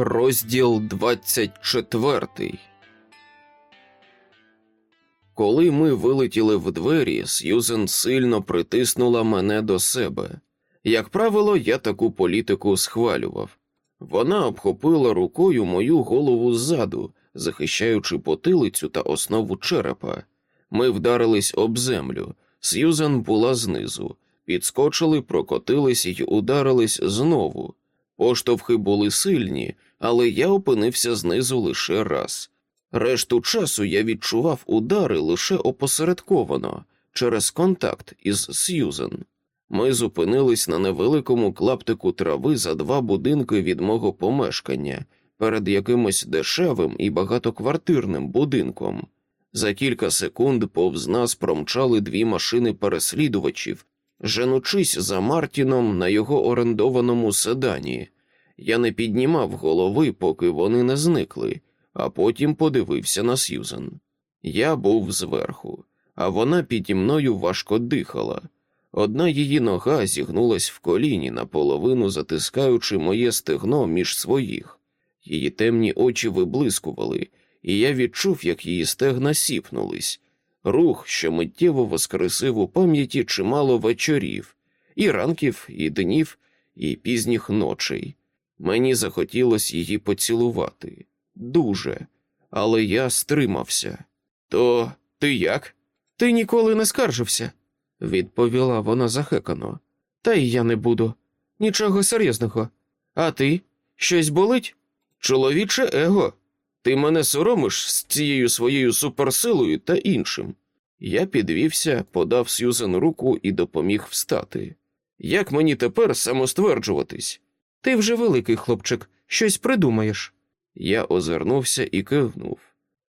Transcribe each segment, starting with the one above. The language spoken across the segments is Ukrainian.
Розділ 24 Коли ми вилетіли в двері, Сьюзен сильно притиснула мене до себе. Як правило, я таку політику схвалював. Вона обхопила рукою мою голову ззаду, захищаючи потилицю та основу черепа. Ми вдарились об землю. Сьюзен була знизу, підскочили, прокотились і ударились знову. Поштовхи були сильні, але я опинився знизу лише раз. Решту часу я відчував удари лише опосередковано через контакт із Сьюзен. Ми зупинились на невеликому клаптику трави за два будинки від мого помешкання перед якимось дешевим і багатоквартирним будинком. За кілька секунд повз нас промчали дві машини переслідувачів, женучись за Мартіном на його орендованому седані. Я не піднімав голови, поки вони не зникли, а потім подивився на Сьюзен. Я був зверху, а вона піді мною важко дихала. Одна її нога зігнулась в коліні, наполовину затискаючи моє стегно між своїх. Її темні очі виблискували, і я відчув, як її стегна сіпнулись. Рух, що миттєво воскресив у пам'яті чимало вечорів, і ранків, і днів, і пізніх ночей. Мені захотілося її поцілувати. Дуже. Але я стримався. То ти як? Ти ніколи не скаржився, відповіла вона захекано. Та й я не буду. Нічого серйозного. А ти? Щось болить? Чоловіче его. Ти мене соромиш з цією своєю суперсилою та іншим. Я підвівся, подав Сюзен руку і допоміг встати. Як мені тепер самостверджуватись? Ти вже великий хлопчик, щось придумаєш. Я озирнувся і кивнув.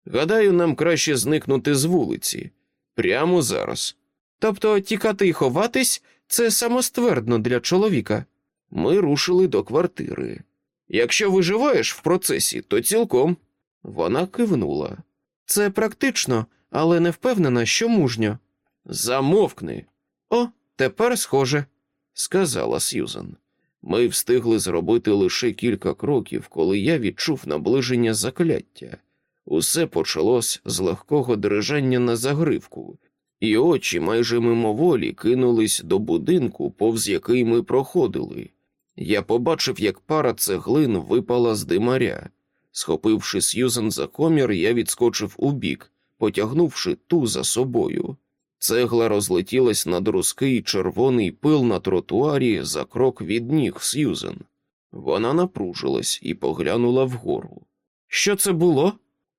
Гадаю, нам краще зникнути з вулиці прямо зараз. Тобто тікати і ховатись це самоствердно для чоловіка. Ми рушили до квартири. Якщо виживаєш в процесі, то цілком. Вона кивнула. Це практично, але не впевнена, що мужньо. Замовкни. О, тепер схоже, сказала Сьюзан. Ми встигли зробити лише кілька кроків, коли я відчув наближення закляття. Усе почалось з легкого дрижання на загривку, і очі майже мимоволі кинулись до будинку, повз який ми проходили. Я побачив, як пара цеглин випала з димаря. Схопивши Сьюзен за комір, я відскочив убік, потягнувши ту за собою. Цегла розлетілась на друзкий червоний пил на тротуарі за крок від ніг Сьюзен. Вона напружилась і поглянула вгору. Що це було?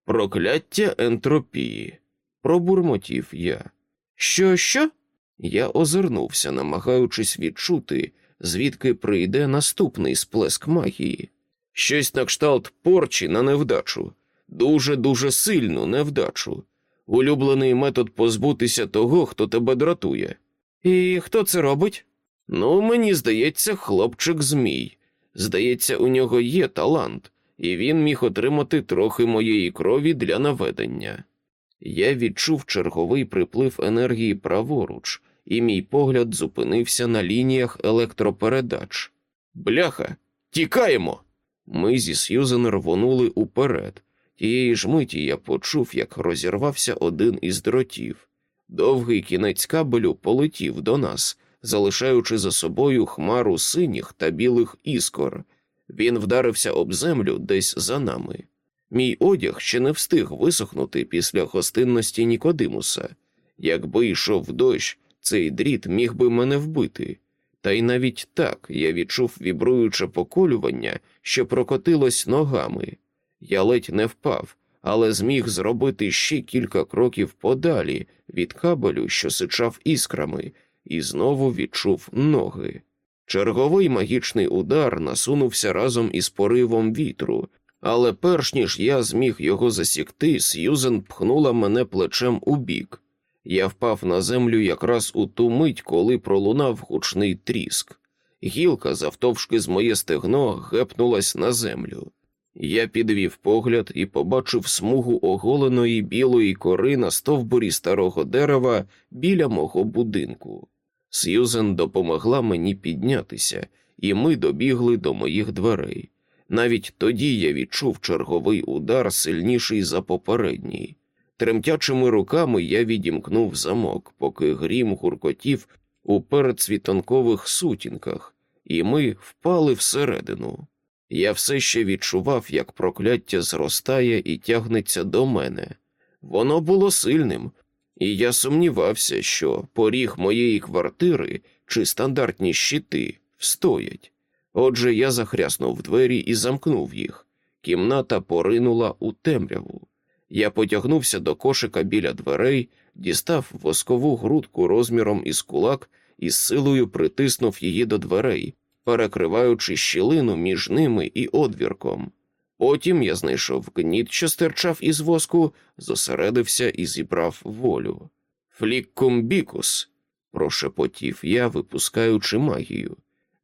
Прокляття ентропії, пробурмотів я. Що, що? Я озирнувся, намагаючись відчути, звідки прийде наступний сплеск магії. Щось на кшталт порчі на невдачу, дуже дуже сильну невдачу улюблений метод позбутися того, хто тебе дратує. І хто це робить? Ну, мені здається, хлопчик Змій. Здається, у нього є талант, і він міг отримати трохи моєї крові для наведення. Я відчув черговий приплив енергії праворуч, і мій погляд зупинився на лініях електропередач. Бляха, тікаємо! Ми зі Сьюзен рвонули уперед, Тієї ж миті я почув, як розірвався один із дротів. Довгий кінець кабелю полетів до нас, залишаючи за собою хмару синіх та білих іскор. Він вдарився об землю десь за нами. Мій одяг ще не встиг висохнути після гостинності Нікодимуса. Якби йшов дощ, цей дріт міг би мене вбити. Та й навіть так я відчув вібруюче поколювання, що прокотилось ногами. Я ледь не впав, але зміг зробити ще кілька кроків подалі від кабелю, що сичав іскрами, і знову відчув ноги. Черговий магічний удар насунувся разом із поривом вітру, але перш ніж я зміг його засікти, Сьюзен пхнула мене плечем у бік. Я впав на землю якраз у ту мить, коли пролунав гучний тріск. Гілка, завтовшки з моє стегно, гепнулась на землю. Я підвів погляд і побачив смугу оголеної білої кори на стовбурі старого дерева біля мого будинку. Сьюзен допомогла мені піднятися, і ми добігли до моїх дверей. Навіть тоді я відчув черговий удар сильніший за попередній. Тремтячими руками я відімкнув замок, поки грім гуркотів у передсвітанкових сутінках, і ми впали всередину. Я все ще відчував, як прокляття зростає і тягнеться до мене. Воно було сильним, і я сумнівався, що поріг моєї квартири чи стандартні щити встоять. Отже, я захряснув двері і замкнув їх. Кімната поринула у темряву. Я потягнувся до кошика біля дверей, дістав воскову грудку розміром із кулак і з силою притиснув її до дверей, перекриваючи щілину між ними і одвірком. Потім я знайшов гніт, що стирчав із воску, зосередився і зібрав волю. Фліккумбікус, прошепотів я, випускаючи магію.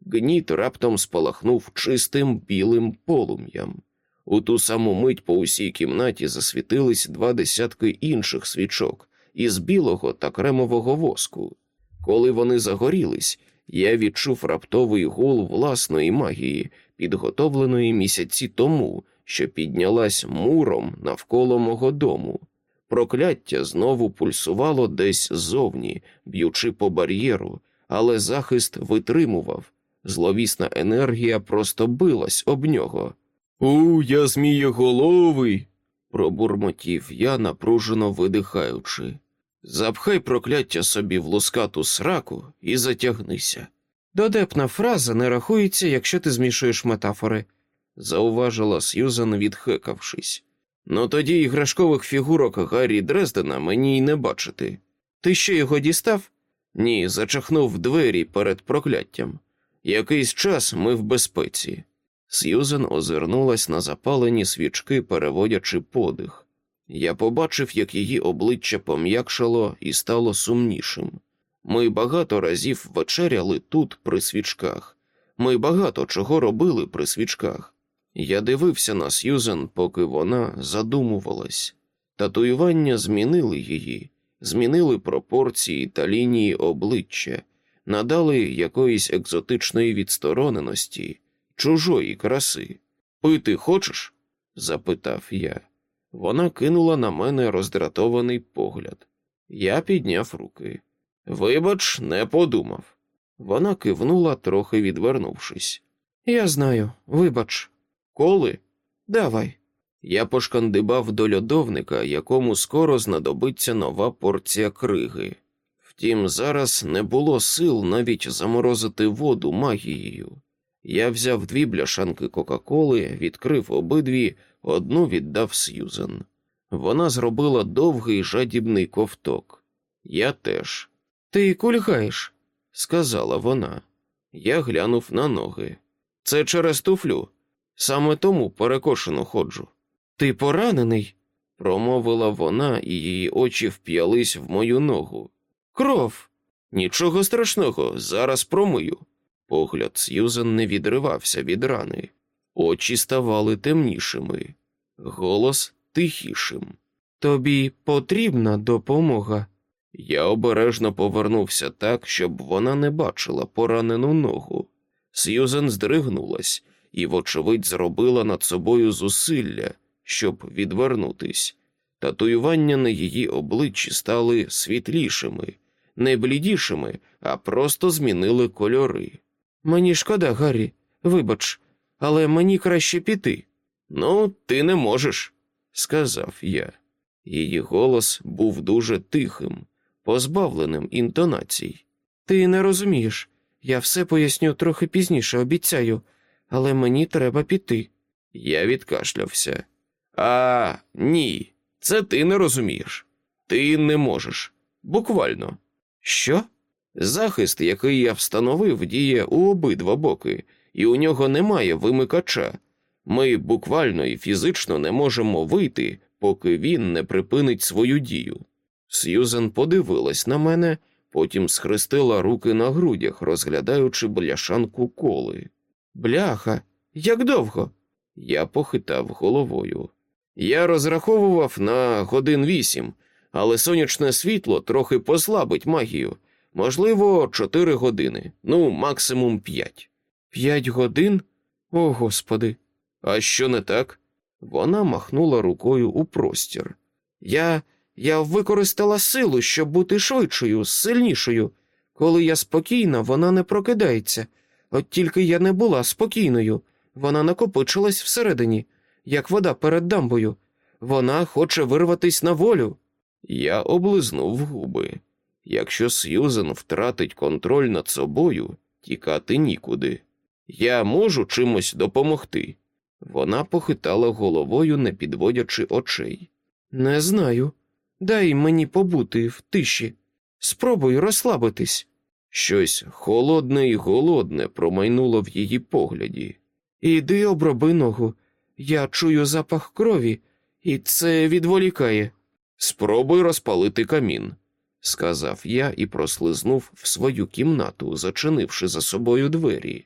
Гніт раптом спалахнув чистим білим полум'ям. У ту саму мить по усій кімнаті засвітились два десятки інших свічок із білого та кремового воску. Коли вони загорілись, я відчув раптовий гул власної магії, підготовленої місяці тому, що піднялась муром навколо мого дому. Прокляття знову пульсувало десь ззовні, б'ючи по бар'єру, але захист витримував. Зловісна енергія просто билась об нього. У, я змієголовий, пробурмотів я, напружено видихаючи. Запхай прокляття собі в лускату сраку і затягнися. Додепна фраза не рахується, якщо ти змішуєш метафори, зауважила Сьюзан, відхекавшись. Ну тоді іграшкових фігурок Гаррі Дрездена мені й не бачити. Ти ще його дістав? Ні, зачахнув двері перед прокляттям. Якийсь час ми в безпеці. Сьюзен озирнулась на запалені свічки, переводячи подих. Я побачив, як її обличчя пом'якшало і стало сумнішим. Ми багато разів вечеряли тут при свічках. Ми багато чого робили при свічках. Я дивився на Сьюзен, поки вона задумувалась. Татуювання змінили її, змінили пропорції та лінії обличчя, надали якоїсь екзотичної відстороненості, чужої краси. Пити хочеш? запитав я. Вона кинула на мене роздратований погляд. Я підняв руки. Вибач, не подумав. Вона кивнула, трохи відвернувшись. Я знаю, вибач. Коли? Давай. Я пошкандибав до льодовника, якому скоро знадобиться нова порція криги. Втім, зараз не було сил навіть заморозити воду магією. Я взяв дві бляшанки Кока-Коли, відкрив обидві, одну віддав Сьюзен. Вона зробила довгий жадібний ковток. Я теж. Ти кульгаєш, сказала вона. Я глянув на ноги. Це через туфлю. Саме тому перекошено ходжу. Ти поранений, промовила вона, і її очі вп'ялись в мою ногу. Кров. Нічого страшного, зараз промию. Погляд Сьюзен не відривався від рани, очі ставали темнішими, голос тихішим. Тобі потрібна допомога. Я обережно повернувся так, щоб вона не бачила поранену ногу. Сьюзен здригнулась і, вочевидь, зробила над собою зусилля, щоб відвернутись. Татуювання на її обличчі стали світлішими, не блідішими, а просто змінили кольори. Мені шкода, Гаррі, вибач, але мені краще піти. Ну, ти не можеш, сказав я. Її голос був дуже тихим, позбавленим інтонацій. Ти не розумієш. Я все поясню трохи пізніше, обіцяю, але мені треба піти. Я відкашлявся. А ні, це ти не розумієш. Ти не можеш. Буквально. Що? Захист, який я встановив, діє у обидва боки, і у нього немає вимикача. Ми буквально і фізично не можемо вийти, поки він не припинить свою дію. Сьюзен подивилась на мене, потім схрестила руки на грудях, розглядаючи бляшанку коли. Бляха, як довго? Я похитав головою. Я розраховував на годин вісім, але сонячне світло трохи послабить магію. Можливо, чотири години, ну, максимум п'ять. П'ять годин? О, господи. А що не так? Вона махнула рукою у простір. Я я використала силу, щоб бути швидшою, сильнішою. Коли я спокійна, вона не прокидається. От тільки я не була спокійною. Вона накопичилась всередині, як вода перед дамбою. Вона хоче вирватись на волю. Я облизнув губи. Якщо Сьюзен втратить контроль над собою, тікати нікуди. Я можу чимось допомогти. Вона похитала головою, не підводячи очей. Не знаю. Дай мені побути в тиші. Спробуй розслабитись. Щось холодне і голодне промайнуло в її погляді. Іди оброби ногу. Я чую запах крові, і це відволікає. Спробуй розпалити камін, сказав я і прослизнув в свою кімнату, зачинивши за собою двері.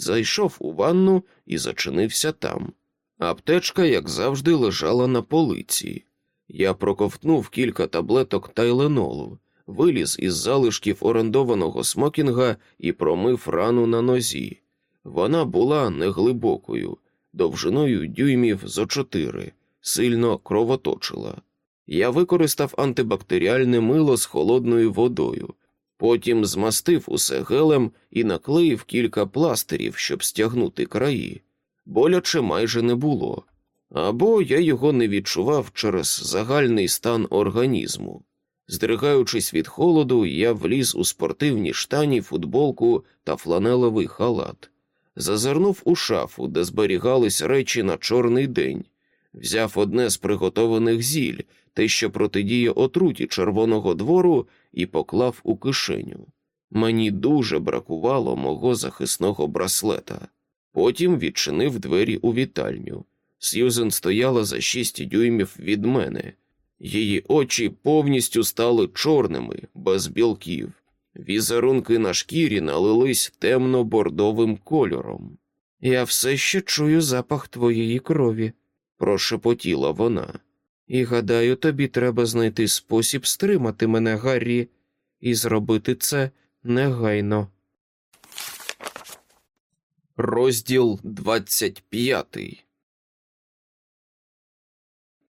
Зайшов у ванну і зачинився там. Аптечка, як завжди, лежала на полиці. Я проковтнув кілька таблеток тайленолу, виліз із залишків орендованого смокінга і промив рану на нозі. Вона була неглибокою, довжиною дюймів зо чотири, сильно кровоточила. Я використав антибактеріальне мило з холодною водою, потім змастив усе гелем і наклеїв кілька пластирів, щоб стягнути краї. Боляче майже не було, або я його не відчував через загальний стан організму. Здригаючись від холоду, я вліз у спортивні штані, футболку та фланелевий халат, зазирнув у шафу, де зберігались речі на чорний день, взяв одне з приготованих зіль, те, що протидіє отруті червоного двору, і поклав у кишеню. Мені дуже бракувало мого захисного браслета. Потім відчинив двері у вітальню. Сьюзен стояла за шість дюймів від мене. Її очі повністю стали чорними, без білків. Візерунки на шкірі налились темно-бордовим кольором. Я все ще чую запах твоєї крові, прошепотіла вона. І гадаю, тобі треба знайти спосіб стримати мене, Гаррі, і зробити це негайно. Розділ 25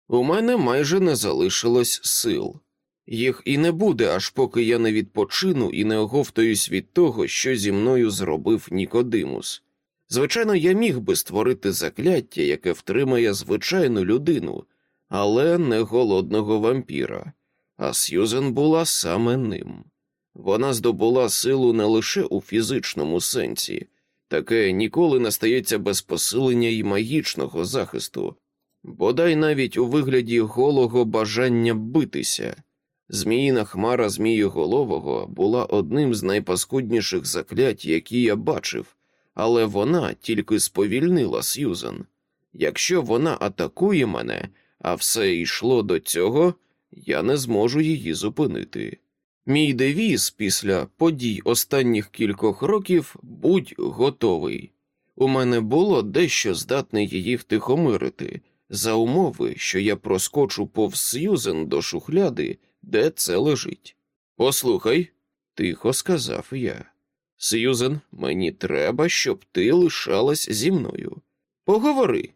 У мене майже не залишилось сил. Їх і не буде, аж поки я не відпочину і не оговтаюсь від того, що зі мною зробив Нікодимус. Звичайно, я міг би створити закляття, яке втримає звичайну людину, але не голодного вампіра, а Сьюзен була саме ним. Вона здобула силу не лише у фізичному сенсі, таке ніколи не стається без посилення і магічного захисту, бодай навіть у вигляді голого бажання битися. Зміїна хмара Змієголового була одним з найпаскудніших заклять, які я бачив, але вона тільки сповільнила Сьюзен. Якщо вона атакує мене, а все йшло до цього, я не зможу її зупинити. Мій девіз після подій останніх кількох років будь готовий. У мене було дещо здатне її втихомирити, за умови, що я проскочу повз Сьюзен до шухляди, де це лежить. Послухай, тихо сказав я. Сьюзен, мені треба, щоб ти лишалась зі мною. Поговори.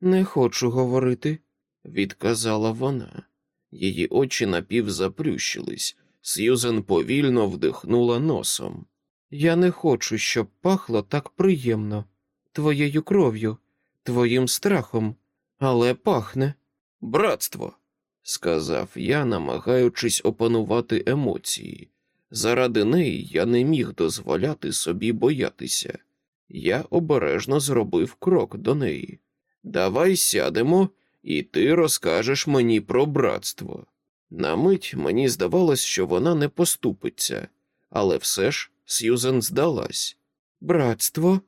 Не хочу говорити, відказала вона. Її очі напівзаплющились. Сьюзен повільно вдихнула носом. Я не хочу, щоб пахло так приємно, твоєю кров'ю, твоїм страхом, але пахне. Братство, сказав я, намагаючись опанувати емоції. Заради неї я не міг дозволяти собі боятися. Я обережно зробив крок до неї. Давай сядемо, і ти розкажеш мені про братство. На мить мені здавалось, що вона не поступиться, але все ж Сьюзен здалась. Братство,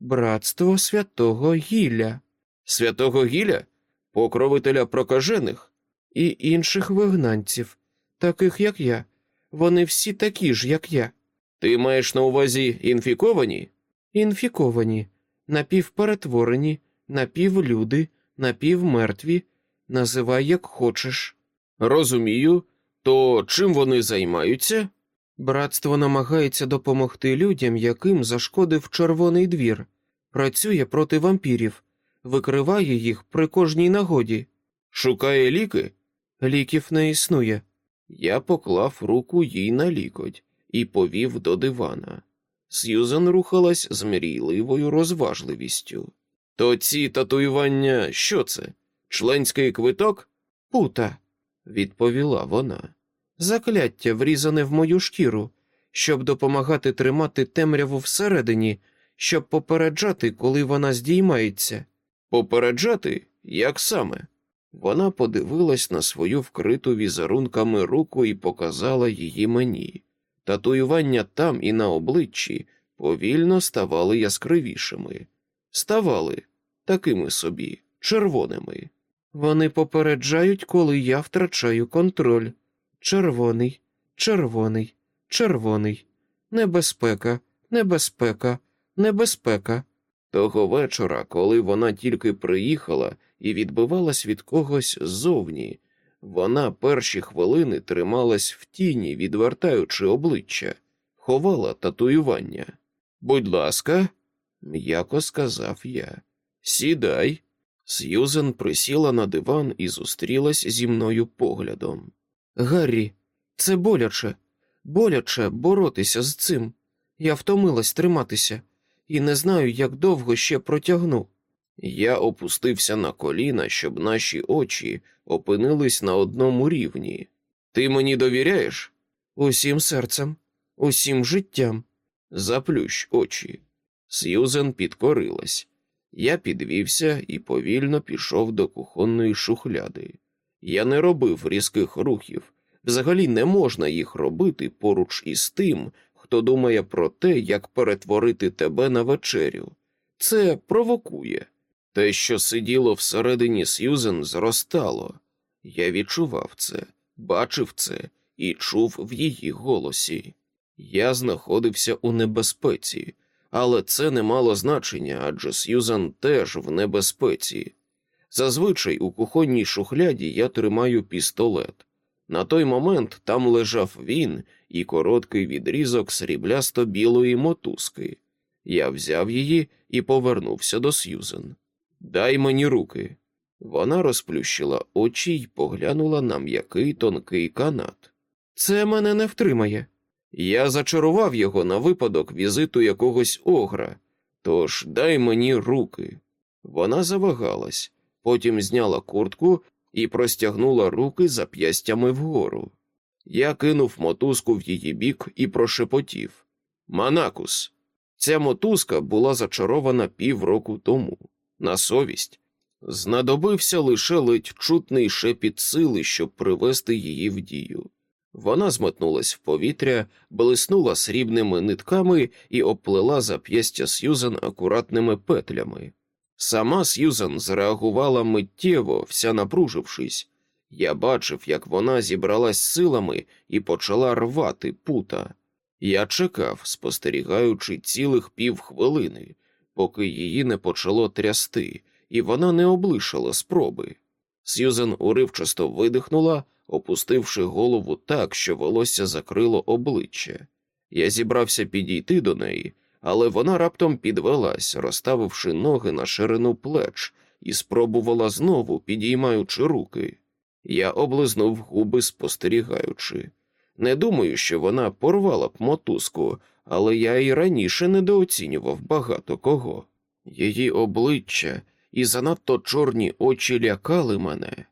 братство святого Гілля. Святого Гіля, покровителя прокажених і інших вигнанців, таких як я. Вони всі такі ж, як я. Ти маєш на увазі інфіковані? Інфіковані, напівперетворені, напівлюди, напівмертві, називай як хочеш. Розумію, то чим вони займаються? Братство намагається допомогти людям, яким зашкодив червоний двір, працює проти вампірів, викриває їх при кожній нагоді. Шукає ліки? Ліків не існує. Я поклав руку їй на лікоть і повів до дивана. Сьюзен рухалась з мрійливою розважливістю. То ці татуювання що це? Членський квиток? Пута, відповіла вона. Закляття врізане в мою шкіру, щоб допомагати тримати темряву всередині, щоб попереджати, коли вона здіймається. Попереджати? Як саме? Вона подивилась на свою вкриту візерунками руку і показала її мені. Татуювання там і на обличчі повільно ставали яскравішими, ставали такими собі, червоними. Вони попереджають, коли я втрачаю контроль. Червоний, червоний, червоний. Небезпека, небезпека, небезпека. Того вечора, коли вона тільки приїхала і відбивалась від когось ззовні, вона перші хвилини трималась в тіні, відвертаючи обличчя, ховала татуювання. Будь ласка, м'яко сказав я. Сідай. Сьюзен присіла на диван і зустрілась зі мною поглядом. Гаррі, це боляче, боляче боротися з цим. Я втомилась триматися і не знаю, як довго ще протягну. Я опустився на коліна, щоб наші очі опинились на одному рівні. Ти мені довіряєш? Усім серцем, усім життям. Заплющ очі. Сьюзен підкорилась. Я підвівся і повільно пішов до кухонної шухляди. Я не робив різких рухів. Взагалі не можна їх робити поруч із тим, хто думає про те, як перетворити тебе на вечерю. Це провокує. Те, що сиділо всередині Сьюзен, зростало. Я відчував це, бачив це і чув в її голосі. Я знаходився у небезпеці, але це не мало значення, адже Сьюзан теж в небезпеці. Зазвичай у кухонній шухляді я тримаю пістолет. На той момент там лежав він і короткий відрізок сріблясто білої мотузки. Я взяв її і повернувся до Сьюзен. Дай мені руки. Вона розплющила очі й поглянула на м'який тонкий канат. Це мене не втримає. Я зачарував його на випадок візиту якогось огра, тож дай мені руки. Вона завагалась, потім зняла куртку і простягнула руки зап'ястями вгору. Я кинув мотузку в її бік і прошепотів Манакус. Ця мотузка була зачарована півроку тому. На совість. Знадобився лише ледь чутний шепіт сили, щоб привести її в дію. Вона зметнулась в повітря, блиснула срібними нитками і обплела зап'ястя Сьюзен акуратними петлями. Сама Сьюзен зреагувала миттєво, вся напружившись. Я бачив, як вона зібралась силами і почала рвати пута. Я чекав, спостерігаючи цілих півхвилини, поки її не почало трясти, і вона не облишала спроби. Сьюзен уривчасто видихнула, опустивши голову так, що волосся закрило обличчя. Я зібрався підійти до неї, але вона раптом підвелась, розставивши ноги на ширину плеч, і спробувала знову, підіймаючи руки. Я облизнув губи, спостерігаючи. Не думаю, що вона порвала б мотузку, але я і раніше недооцінював багато кого. Її обличчя і занадто чорні очі лякали мене.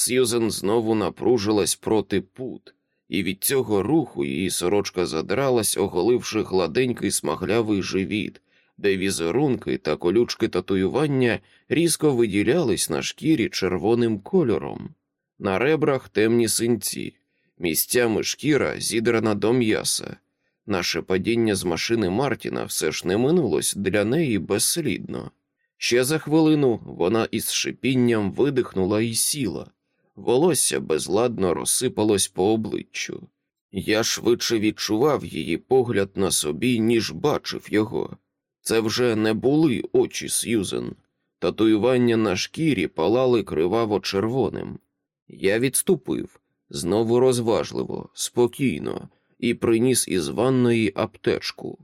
Сьюзен знову напружилась проти пут, і від цього руху її сорочка задралась, оголивши гладенький смаглявий живіт, де візерунки та колючки татуювання різко виділялись на шкірі червоним кольором, на ребрах темні синці, місцями шкіра зідрана до м'яса. Наше падіння з машини Мартіна все ж не минулось для неї безслідно. Ще за хвилину вона із шипінням видихнула і сіла, волосся безладно розсипалось по обличчю. Я швидше відчував її погляд на собі, ніж бачив його. Це вже не були очі Сьюзен. Татуювання на шкірі палали криваво червоним. Я відступив знову розважливо, спокійно, і приніс із ванної аптечку.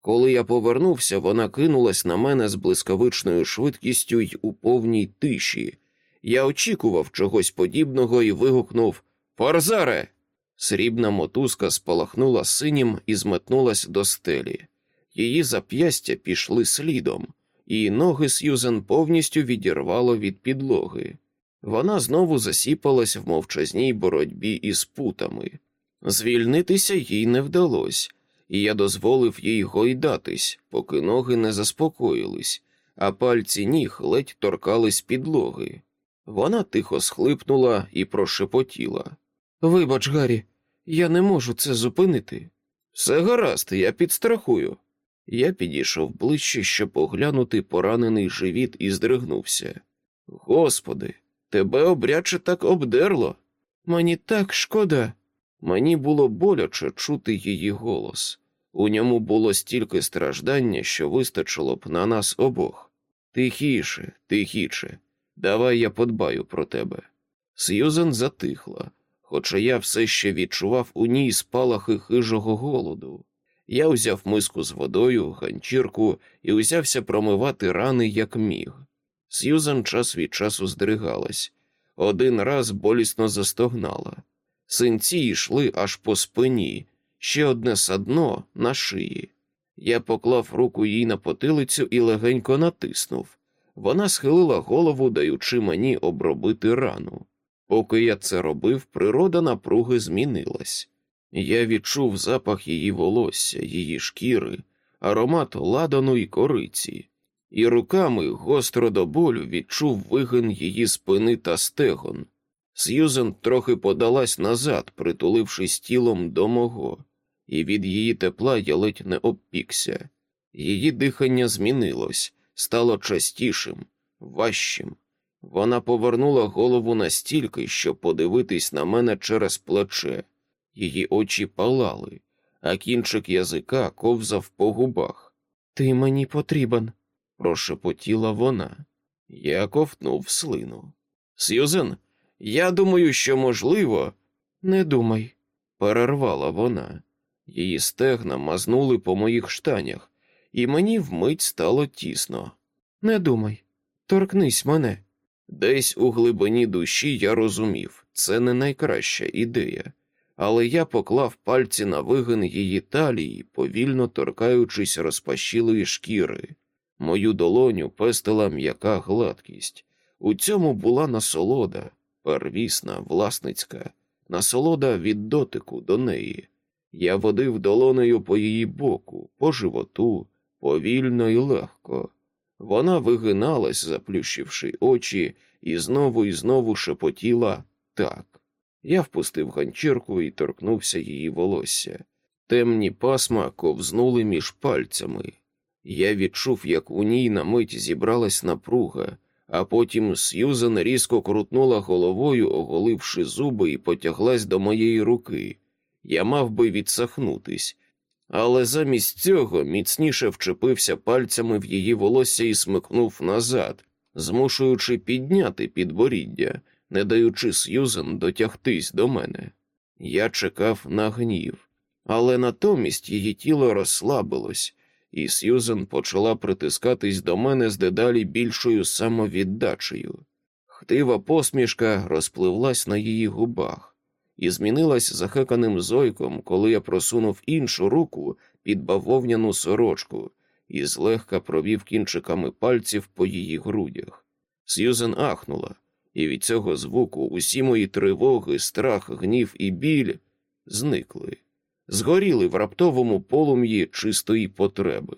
Коли я повернувся, вона кинулась на мене з блискавичною швидкістю й у повній тиші. Я очікував чогось подібного і вигукнув Форзаре! Срібна мотузка спалахнула синім і зметнулась до стелі. Її зап'ястя пішли слідом, і ноги Сьюзен повністю відірвало від підлоги. Вона знову засіпалась в мовчазній боротьбі із путами. Звільнитися їй не вдалося, і я дозволив їй гойдатись, поки ноги не заспокоїлись, а пальці ніг ледь торкались підлоги. Вона тихо схлипнула і прошепотіла. Вибач, Гаррі, я не можу це зупинити. Все гаразд, я підстрахую. Я підійшов ближче, щоб поглянути поранений живіт і здригнувся. Господи, тебе обряче так обдерло. Мені так шкода. Мені було боляче чути її голос. У ньому було стільки страждання, що вистачило б на нас обох. Тихіше, тихіше, давай я подбаю про тебе. Сьюзен затихла, хоча я все ще відчував у ній спалахи хижого голоду. Я узяв миску з водою, ганчірку і узявся промивати рани, як міг. Сьюзен час від часу здригалась, один раз болісно застогнала. Синці йшли аж по спині, ще одне садно на шиї. Я поклав руку їй на потилицю і легенько натиснув. Вона схилила голову, даючи мені обробити рану. Поки я це робив, природа напруги змінилась. Я відчув запах її волосся, її шкіри, аромат ладану і кориці, і руками гостро до болю відчув вигин її спини та стегон. Сьюзен трохи подалась назад, притулившись тілом до мого, і від її тепла я ледь не обпікся. Її дихання змінилось, стало частішим, важчим. Вона повернула голову настільки, щоб подивитись на мене через плече. Її очі палали, а кінчик язика ковзав по губах. Ти мені потрібен, прошепотіла вона. Я ковтнув слину. Сьюзен, я думаю, що можливо. Не думай, перервала вона. Її стегна мазнули по моїх штанях, і мені вмить стало тісно. Не думай, торкнись мене. Десь у глибині душі я розумів, це не найкраща ідея, але я поклав пальці на вигин її талії, повільно торкаючись розпашілої шкіри. Мою долоню пестила м'яка гладкість. У цьому була насолода, первісна, власницька, насолода від дотику до неї. Я водив долонею по її боку, по животу, повільно і легко. Вона вигиналась, заплющивши очі, і знову і знову шепотіла так. Я впустив ганчірку і торкнувся її волосся. Темні пасма ковзнули між пальцями. Я відчув, як у ній на мить зібралась напруга, а потім Сьюзен різко крутнула головою, оголивши зуби, і потяглась до моєї руки. Я мав би відсахнутись, але замість цього міцніше вчепився пальцями в її волосся і смикнув назад, змушуючи підняти підборіддя, не даючи Сьюзен дотягтись до мене. Я чекав на гнів, але натомість її тіло розслабилось, і Сьюзен почала притискатись до мене з дедалі більшою самовіддачею. Хтива посмішка розпливлась на її губах і змінилась захеканим зойком, коли я просунув іншу руку під бавовняну сорочку і злегка провів кінчиками пальців по її грудях. Сьюзен ахнула, і від цього звуку усі мої тривоги, страх, гнів і біль зникли, згоріли в раптовому полум'ї чистої потреби,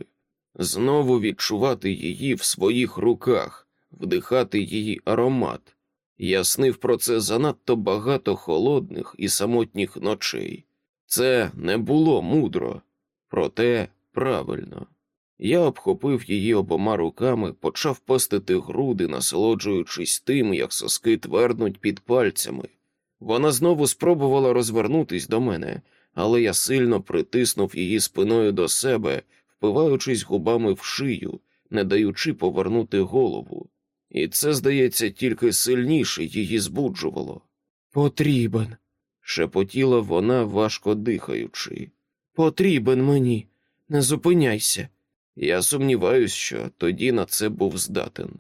знову відчувати її в своїх руках, вдихати її аромат. Я снив про це занадто багато холодних і самотніх ночей. Це не було мудро, проте правильно. Я обхопив її обома руками, почав постити груди, насолоджуючись тим, як соски тверднуть під пальцями. Вона знову спробувала розвернутись до мене, але я сильно притиснув її спиною до себе, впиваючись губами в шию, не даючи повернути голову. І це, здається, тільки сильніше її збуджувало. Потрібен, шепотіла вона, важко дихаючи. Потрібен мені. Не зупиняйся. Я сумніваюсь, що тоді на це був здатен.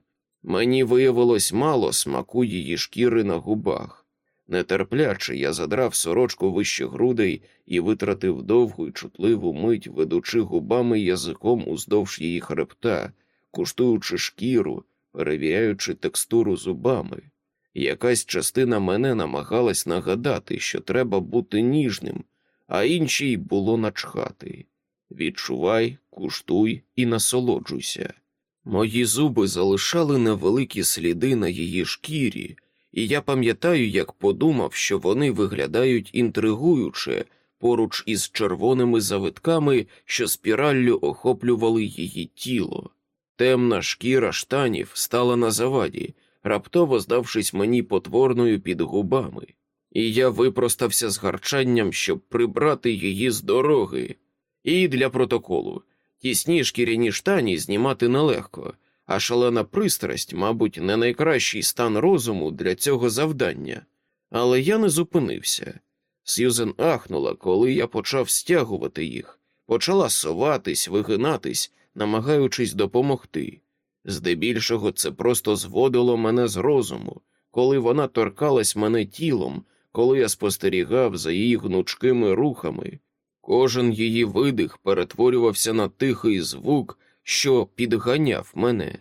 Мені виявилось мало смаку її шкіри на губах. Нетерпляче я задрав сорочку вище грудей і витратив довгу й чутливу мить, ведучи губами язиком уздовж її хребта, куштуючи шкіру, перевіряючи текстуру зубами. Якась частина мене намагалась нагадати, що треба бути ніжним, а іншій було начхати. Відчувай, куштуй і насолоджуйся. Мої зуби залишали невеликі сліди на її шкірі, і я пам'ятаю, як подумав, що вони виглядають інтригуюче поруч із червоними завитками, що спіраллю охоплювали її тіло. Темна шкіра штанів стала на заваді, раптово здавшись мені потворною під губами, і я випростався з гарчанням, щоб прибрати її з дороги. І для протоколу тісні шкіряні штані знімати нелегко, а шалена пристрасть, мабуть, не найкращий стан розуму для цього завдання. Але я не зупинився. Сьюзен ахнула, коли я почав стягувати їх, почала соватись, вигинатись, намагаючись допомогти. Здебільшого це просто зводило мене з розуму, коли вона торкалась мене тілом, коли я спостерігав за її гнучкими рухами. Кожен її видих перетворювався на тихий звук, що підганяв мене.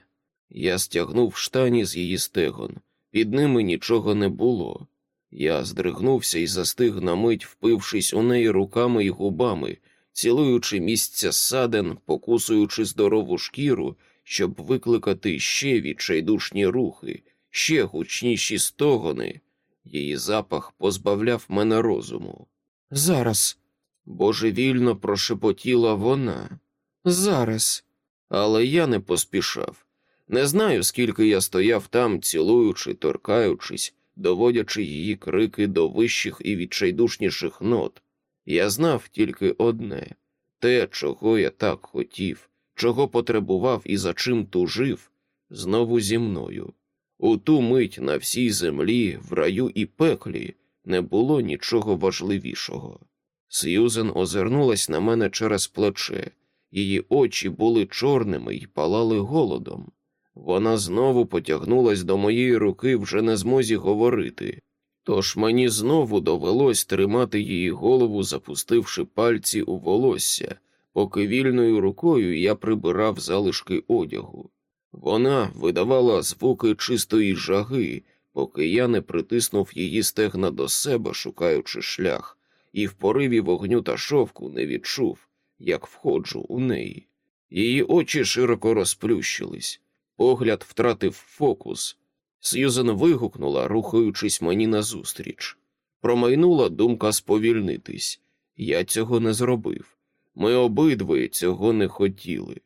Я стягнув штані з її стегон, під ними нічого не було. Я здригнувся і застиг на мить, впившись у неї руками і губами, цілуючи місця саден, покусуючи здорову шкіру, щоб викликати ще відчайдушні рухи, ще гучніші стогони. Її запах позбавляв мене розуму. Зараз, Божевільно прошепотіла вона. зараз. Але я не поспішав. Не знаю, скільки я стояв там, цілуючи, торкаючись, доводячи її крики до вищих і відчайдушніших нот. Я знав тільки одне те, чого я так хотів, чого потребував і за чим тужив, знову зі мною. У ту мить на всій землі, в раю і пеклі не було нічого важливішого. Сьюзен озирнулась на мене через плече, її очі були чорними й палали голодом. Вона знову потягнулась до моєї руки вже не змозі говорити, тож мені знову довелось тримати її голову, запустивши пальці у волосся, поки вільною рукою я прибирав залишки одягу. Вона видавала звуки чистої жаги, поки я не притиснув її стегна до себе, шукаючи шлях, і в пориві вогню та шовку не відчув, як входжу у неї. Її очі широко розплющились, погляд втратив фокус. Сьюзен вигукнула, рухаючись мені назустріч. Промайнула думка сповільнитись. Я цього не зробив. Ми обидвоє цього не хотіли.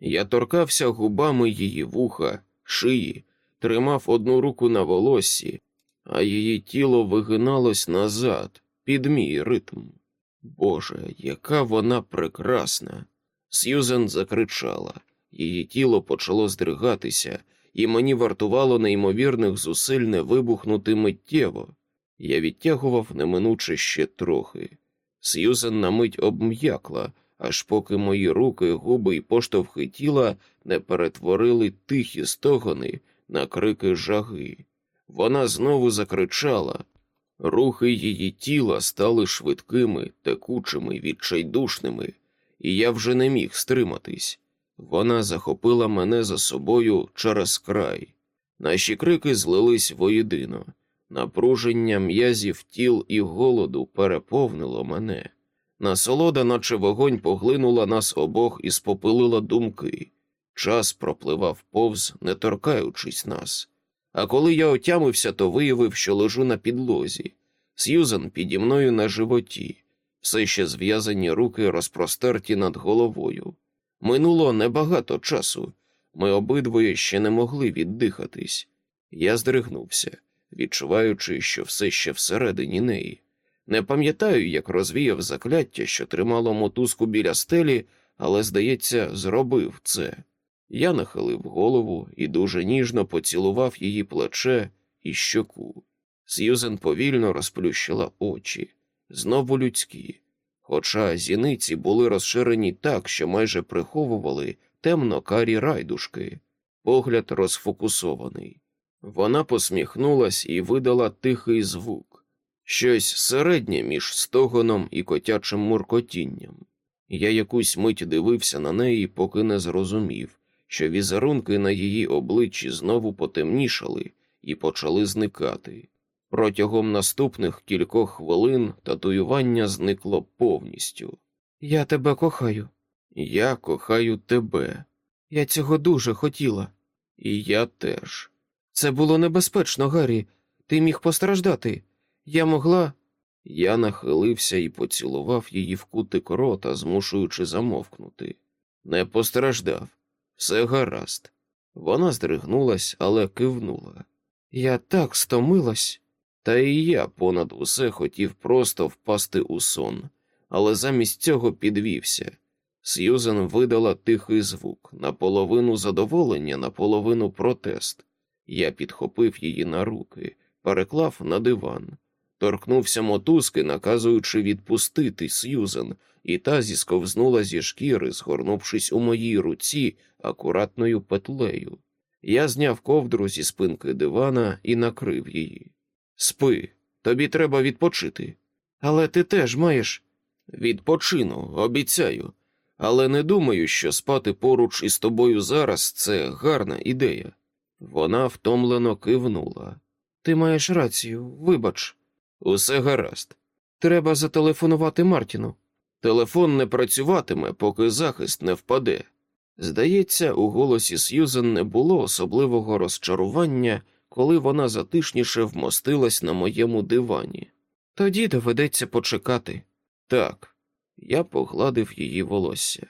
Я торкався губами її вуха, шиї, тримав одну руку на волоссі, а її тіло вигиналось назад, під мій ритм. Боже, яка вона прекрасна. Сьюзен закричала, її тіло почало здригатися, і мені вартувало неймовірних зусиль не вибухнути миттєво. Я відтягував неминуче ще трохи. Сьюзен на мить обм'якла, аж поки мої руки, губи й поштовхи тіла не перетворили тихі стогони на крики жаги. Вона знову закричала. Рухи її тіла стали швидкими, текучими, відчайдушними, і я вже не міг стриматись. Вона захопила мене за собою через край. Наші крики злились воєдино. Напруження м'язів тіл і голоду переповнило мене. Насолода, наче вогонь, поглинула нас обох і спопилила думки. Час пропливав повз, не торкаючись нас. А коли я отямився, то виявив, що лежу на підлозі. Сьюзен піді мною на животі, все ще зв'язані руки розпростерті над головою. Минуло небагато часу. Ми обидвоє ще не могли віддихатись. Я здригнувся, відчуваючи, що все ще всередині неї. Не пам'ятаю, як розвіяв закляття, що тримало мотузку біля стелі, але, здається, зробив це. Я нахилив голову і дуже ніжно поцілував її плече і щоку. Сьюзен повільно розплющила очі, знову людські, хоча зіниці були розширені так, що майже приховували темно карі райдушки, погляд розфокусований. Вона посміхнулась і видала тихий звук, щось середнє між стогоном і котячим муркотінням. Я якусь мить дивився на неї, поки не зрозумів, що візерунки на її обличчі знову потемнішали і почали зникати. Протягом наступних кількох хвилин татуювання зникло повністю. Я тебе кохаю. Я кохаю тебе, Я цього дуже хотіла. і я теж. Це було небезпечно, Гаррі. Ти міг постраждати. Я могла. Я нахилився і поцілував її в кутик рота, змушуючи замовкнути. Не постраждав. Все гаразд. Вона здригнулась, але кивнула. Я так стомилась. Та і я понад усе хотів просто впасти у сон, але замість цього підвівся. Сьюзен видала тихий звук, наполовину задоволення, наполовину протест. Я підхопив її на руки, переклав на диван, торкнувся мотузки, наказуючи відпустити Сьюзен, і та зісковзнула зі шкіри, згорнувшись у моїй руці акуратною петлею. Я зняв ковдру зі спинки дивана і накрив її. Спи, тобі треба відпочити. Але ти теж маєш. Відпочину, обіцяю, але не думаю, що спати поруч із тобою зараз це гарна ідея. Вона втомлено кивнула. Ти маєш рацію, вибач. Усе гаразд. Треба зателефонувати Мартіну. Телефон не працюватиме, поки захист не впаде. Здається, у голосі Сьюзен не було особливого розчарування, коли вона затишніше вмостилась на моєму дивані. Тоді доведеться почекати. Так, я погладив її волосся.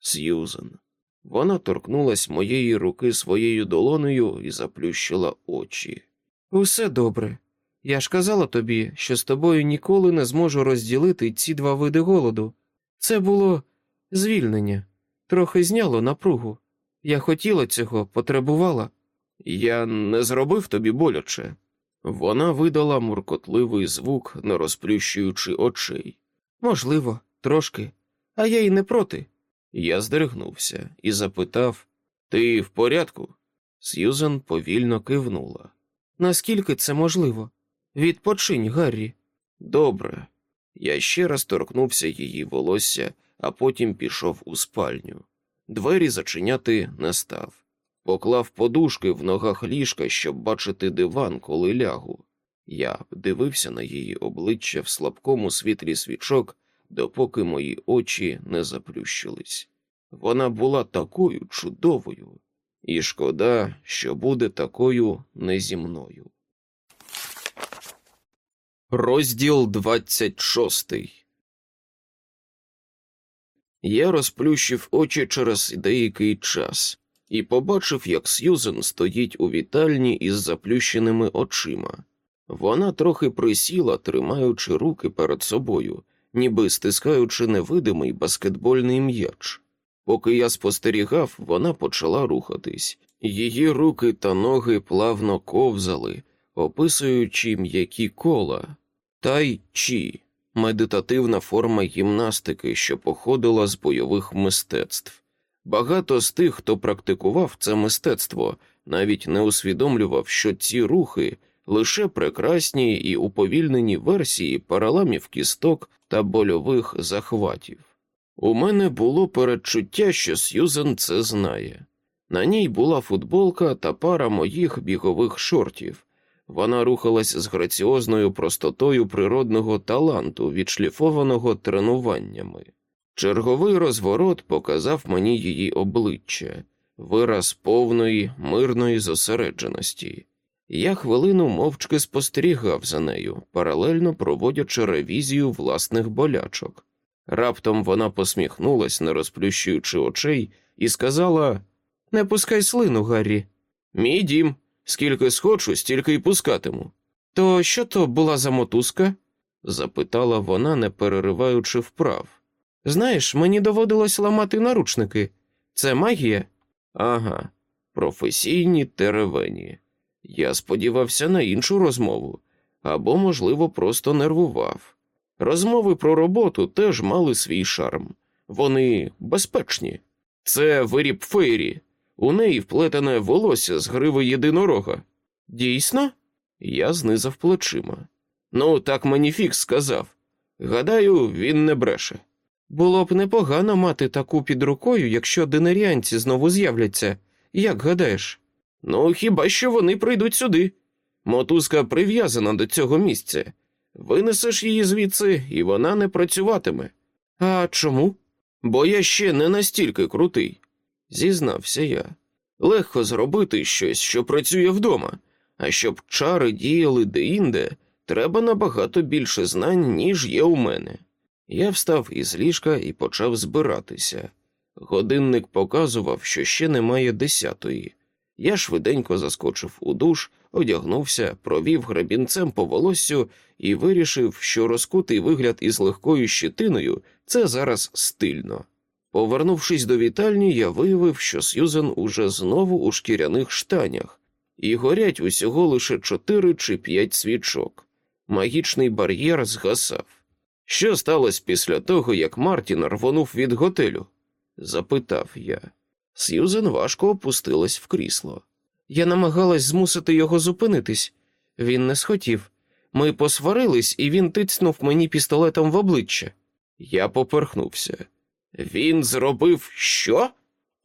Сьюзен. Вона торкнулась моєї руки своєю долонею і заплющила очі. Усе добре. Я ж казала тобі, що з тобою ніколи не зможу розділити ці два види голоду. Це було звільнення, трохи зняло напругу. Я хотіла цього, потребувала. Я не зробив тобі боляче. Вона видала муркотливий звук, не розплющуючи очей. Можливо, трошки, а я й не проти. Я здригнувся і запитав Ти в порядку? Сьюзен повільно кивнула. Наскільки це можливо? Відпочинь, Гаррі. Добре. Я ще раз торкнувся її волосся, а потім пішов у спальню. Двері зачиняти не став. Поклав подушки в ногах ліжка, щоб бачити диван, коли лягу. Я дивився на її обличчя в слабкому світлі свічок, допоки мої очі не заплющились. Вона була такою чудовою, і шкода, що буде такою не зі мною. Розділ 26 Я розплющив очі через деякий час і побачив, як Сьюзен стоїть у вітальні із заплющеними очима. Вона трохи присіла, тримаючи руки перед собою, ніби стискаючи невидимий баскетбольний м'яч. Поки я спостерігав, вона почала рухатись. Її руки та ноги плавно ковзали, описуючи м'які кола. Тай-чі – медитативна форма гімнастики, що походила з бойових мистецтв. Багато з тих, хто практикував це мистецтво, навіть не усвідомлював, що ці рухи лише прекрасні і уповільнені версії параламів кісток та больових захватів. У мене було передчуття, що Сьюзен це знає. На ній була футболка та пара моїх бігових шортів. Вона рухалась з граціозною простотою природного таланту, відшліфованого тренуваннями. Черговий розворот показав мені її обличчя, вираз повної, мирної зосередженості. Я хвилину мовчки спостерігав за нею, паралельно проводячи ревізію власних болячок. Раптом вона посміхнулась, не розплющуючи очей, і сказала: Не пускай слину, Гаррі. Мій дім, скільки схочу, стільки й пускатиму. То що то була за мотузка? запитала вона, не перериваючи вправ. Знаєш, мені доводилось ламати наручники. Це магія? Ага, професійні теревені. Я сподівався на іншу розмову або, можливо, просто нервував. Розмови про роботу теж мали свій шарм. Вони безпечні. Це виріб фейрі. У неї вплетене волосся з гриви єдинорога. Дійсно? Я знизав плечима. Ну, так мені Фікс сказав. Гадаю, він не бреше. Було б непогано мати таку під рукою, якщо денеріанці знову з'являться. Як гадаєш? Ну, хіба що вони прийдуть сюди. Мотузка прив'язана до цього місця. Винесеш її звідси, і вона не працюватиме. А чому? Бо я ще не настільки крутий, зізнався я. Легко зробити щось, що працює вдома, а щоб чари діяли деінде, треба набагато більше знань, ніж є у мене. Я встав із ліжка і почав збиратися. Годинник показував, що ще немає десятої. Я швиденько заскочив у душ, одягнувся, провів гребінцем по волоссю і вирішив, що розкутий вигляд із легкою щитиною це зараз стильно. Повернувшись до вітальні, я виявив, що Сьюзен уже знову у шкіряних штанях, і горять усього лише чотири чи п'ять свічок. Магічний бар'єр згасав. Що сталося після того, як Мартін рвонув від готелю? запитав я. Сьюзен важко опустилась в крісло. Я намагалась змусити його зупинитись. Він не схотів. Ми посварились, і він тицнув мені пістолетом в обличчя. Я поперхнувся. Він зробив що?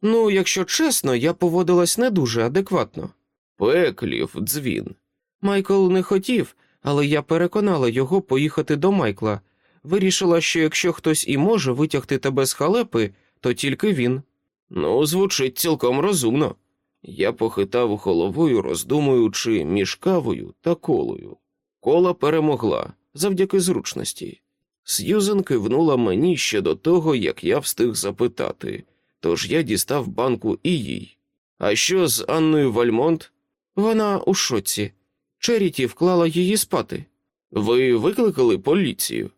Ну, якщо чесно, я поводилась не дуже адекватно. Пеклів дзвін. Майкл не хотів, але я переконала його поїхати до Майкла. Вирішила, що якщо хтось і може витягти тебе з халепи, то тільки він. Ну, звучить цілком розумно. Я похитав головою, роздумуючи між кавою та колою. Кола перемогла завдяки зручності. Сьюзен кивнула мені ще до того, як я встиг запитати, тож я дістав банку і їй. А що з Анною Вальмонт? Вона у шоці. Черіті вклала її спати. Ви викликали поліцію?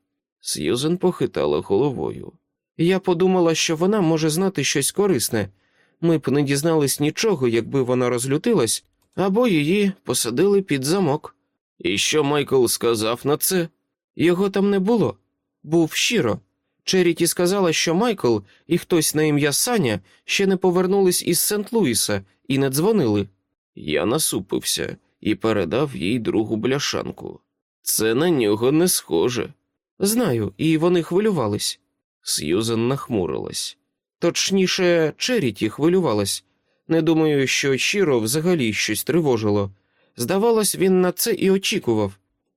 Сьюзен похитала головою. Я подумала, що вона може знати щось корисне. Ми б не дізнались нічого, якби вона розлютилась, або її посадили під замок. І що Майкл сказав на це? Його там не було. Був щиро. Черіті сказала, що Майкл і хтось на ім'я Саня ще не повернулись із Сент-Луіса і не дзвонили. Я насупився і передав їй другу бляшанку. Це на нього не схоже. Знаю, і вони хвилювались. Сьюзен нахмурилась. Точніше, Черіті хвилювалась. Не думаю, що Чіро взагалі щось тривожило. Здавалось, він на це і очікував.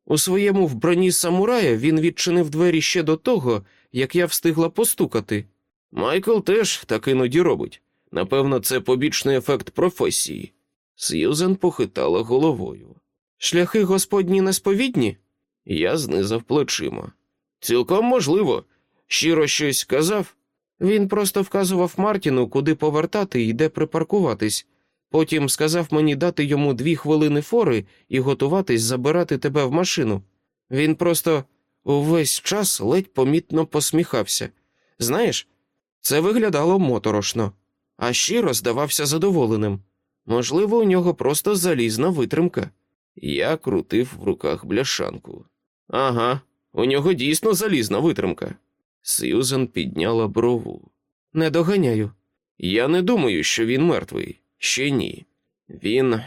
У своєму вбранні самурая він відчинив двері ще до того, як я встигла постукати. Майкл теж так іноді робить. Напевно, це побічний ефект професії. Сьюзен похитала головою. Шляхи господні несповідні? Я знизав плечима. Цілком можливо. Щиро щось казав. Він просто вказував Мартіну, куди повертати і де припаркуватись. Потім сказав мені дати йому дві хвилини фори і готуватись забирати тебе в машину. Він просто увесь час ледь помітно посміхався. Знаєш, це виглядало моторошно, а щиро здавався задоволеним. Можливо, у нього просто залізна витримка. Я крутив в руках бляшанку. Ага, у нього дійсно залізна витримка. Сьюзен підняла брову. Не доганяю. Я не думаю, що він мертвий. Ще ні. Він